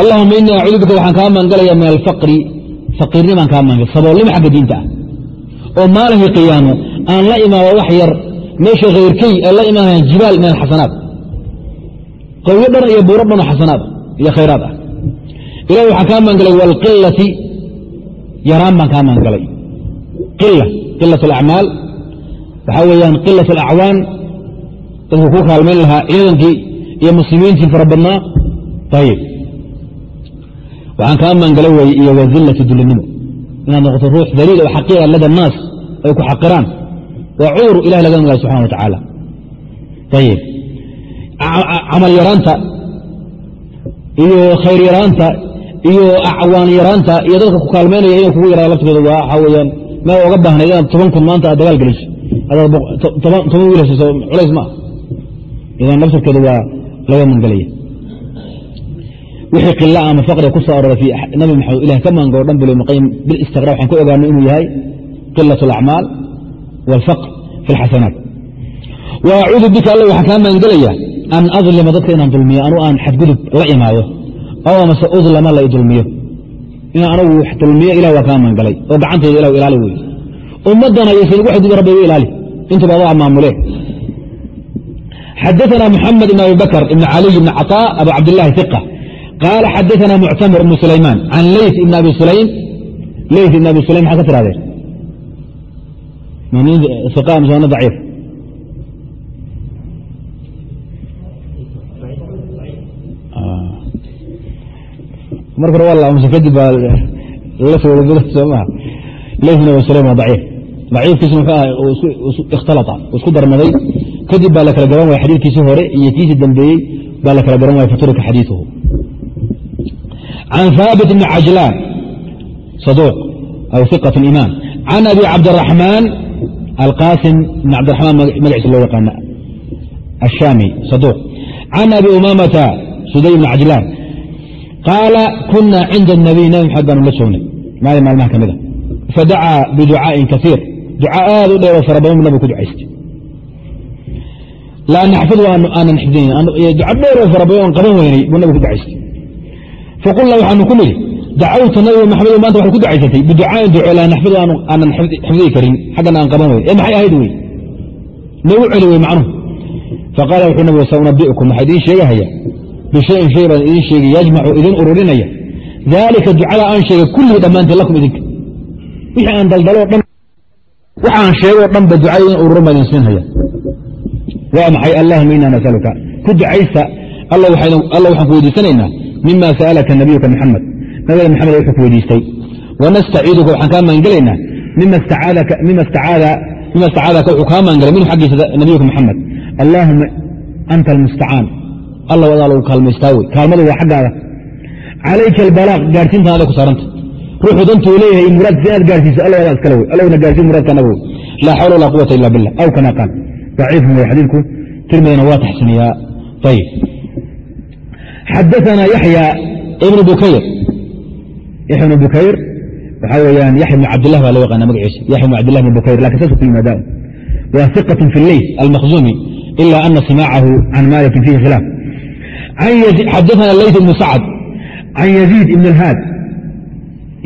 allahuma inii acuudu bika waxaan kaa magangalaya min alfaqri faqiirnimaan kaa magan saboolnimo xagga diinta ah oo maalinkii qiyaamo aan la imaado wax yar meesha khayrkay ay la imaanayaan jibaal min alxasanaat qowyo dhan iyo buuro dhanoo xasanaad iyo khayraad ah ilahi waxaan kaa magangalay waalqilati yaraan baan kaa magangalay qila qilat alacmaal waxaa weeyaan qilat alacwaan dadku ku kaalmayn lahaa ciidankii iyo muslimiintii fara badnaa. Ayib waxaan kaa magangalay weye iyo wazillati dulinimo. Inaad noqoto ruux daliil oo xaqiiqa lada naas ay ku xaqiraan. Waa cudur ilahi laga magalay subxana wa tacaala. Ayib camal yaraanta iyo khayr yaraanta iyo acwaan yaraanta iyo dadka ku kaalmaynaya inay kugu yaraa laftooda waxaa weyaan meel oga baahnayd inaad toban kun maanta aad dagaal geliso. Toban wiil hasiiso culays ma ah idan laftirkeeda waa laga mangelaya wixii qila ama faqriga ku soo aroray fii nabi maxamed ilah ka maangoo dhan bul ibn qayim bilistiqra waxaan ku ogaanay inuu yahay qilat alacmaal waalfaqr fi alxasanaat wa bika alla waxaan kaa maangelaya an adlima dadka inaan dulmiyo anu aan xadgudub la imaado aw amase udlama la idulmiyo inaan anagu wax dulmiyo ilah waa kaa maangalay oo gacantayda ilah ilaali wey ummaddana iyo saygu xadgudub rabbi iga ilaali intuba adaa maamulee xadaثna mxamed ibn abi bakr ibn caliy ibn caطاء abu cabdالlahi ثiqة qaala xadaثna muctamir ibn sulayman can leyt ibn abi sulaym leyt ibn abi sulaym maxaa ka tirahdeen iqa msana ضaciif mar kore waa la aamusa kadib baa la fowdabada sooma leyfna waslem waa daciif. Daciifkiisu mxuu aha ikhtalata isku darmaday. Kadib baa la kala garan waaya xadiidkiisii hore iyo kiisii dambeeyey baa la kala garan waaya faturika xadiiuhu can haabit bni cajlaan saduuq aw iqat imaan. Can abi cabdiraxmaan alqaasim bn cabdiraxmaan magaciisa loo yaqaana ashaami saduuq. Can abi umaamata suday bn cajlaan qaala kuna cinda اnabiy nabi maxamed baanu la joognay maalin maalmaha ka mida ah. fadacaa biducaaءin kaiir duca aad u dheeroo fara badan bu nabig ku ducaystay. Laanaxfadu aanan xifdinayn duca dheeroo fara badan oon qaban weynay buu nabig ku ducaystay. Faqulna waxaanu ku nidhi dacawta nabiga maxamedo maanta waxaad ku ducaysatay biducaain duco laa naxfadu aanan xifdigi karin. Xaggana aan qaban weyn ee eh, maxay ahayd wey nagu celi wey macnuhu. Faqaala wuxuu nabigu sa unabikum waxaa idiin sheegahaya bishayin shay baan idiin sheegay yajmacu idin ururinaya daalika ducada aan sheegay kullii dhammaanteen lakum idinka wixii aan daldaloo dhan waxaan sheegoo dhanba ducada idin ururin baa siinhaya waa maxay allahuma ina nasaluka ku ducaysta alla waxaan ku weydiisanaynaa mima sa'alaka nabiyuka maxamed nabiga maxamed wuxuu ku weydiistay wanastaciiduka waxaan kaa maangelaynaa mima istacaadaka wuxuu kaa maangelay minhu xaggiisa nabiyuka maxamed allaahuma anta almustacaan alla wadaa lagu kaalmaystaa wey kaalmada waa xaggaada calayka albalaaq gaadhsiintaada ku saaranta ruuxuu dantuu leeyahay muraad si gaadhsiiso alla wadaa iskale wey allawna gaarhsiin muraadkaanaga wey laa xawla walaa quwata ila billah aw kamaa qaal daciifun wey xadiidku tirmidina waa taxsiniyaa ayib xadaana yaxya ibnu bukayr yaxya ibnu bukayr waxaa weyaan yaxya ibnu cabdillah baa loo yaqaana magaciisa yaxya ibnu cabdillah ibnu bukayr laakiin saasuu ku yimaada waa iqatun fi lleys almakhzuumi ila ana simaacahu can maalikin fiihi khilaaf xadaثna leyt ibn sacd can yaziid ibn اlhaad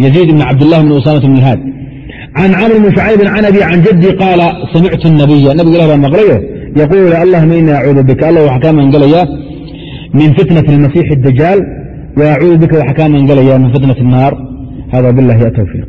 yaziid ibn cabdilah bn usamat bn اlhaad can camr bn شhucayb can abi can jaddi qaala samictu الnabiya nabiga ilah baa maqlayo yaquul allahuma ini acuudu bika alla waxaa kaa maangelayaa min fitnaة اlmasiix الdajaal وacuudu bika waxaa kaa maangelaya min fitnaة الnaar hada biاllahi atwfiiq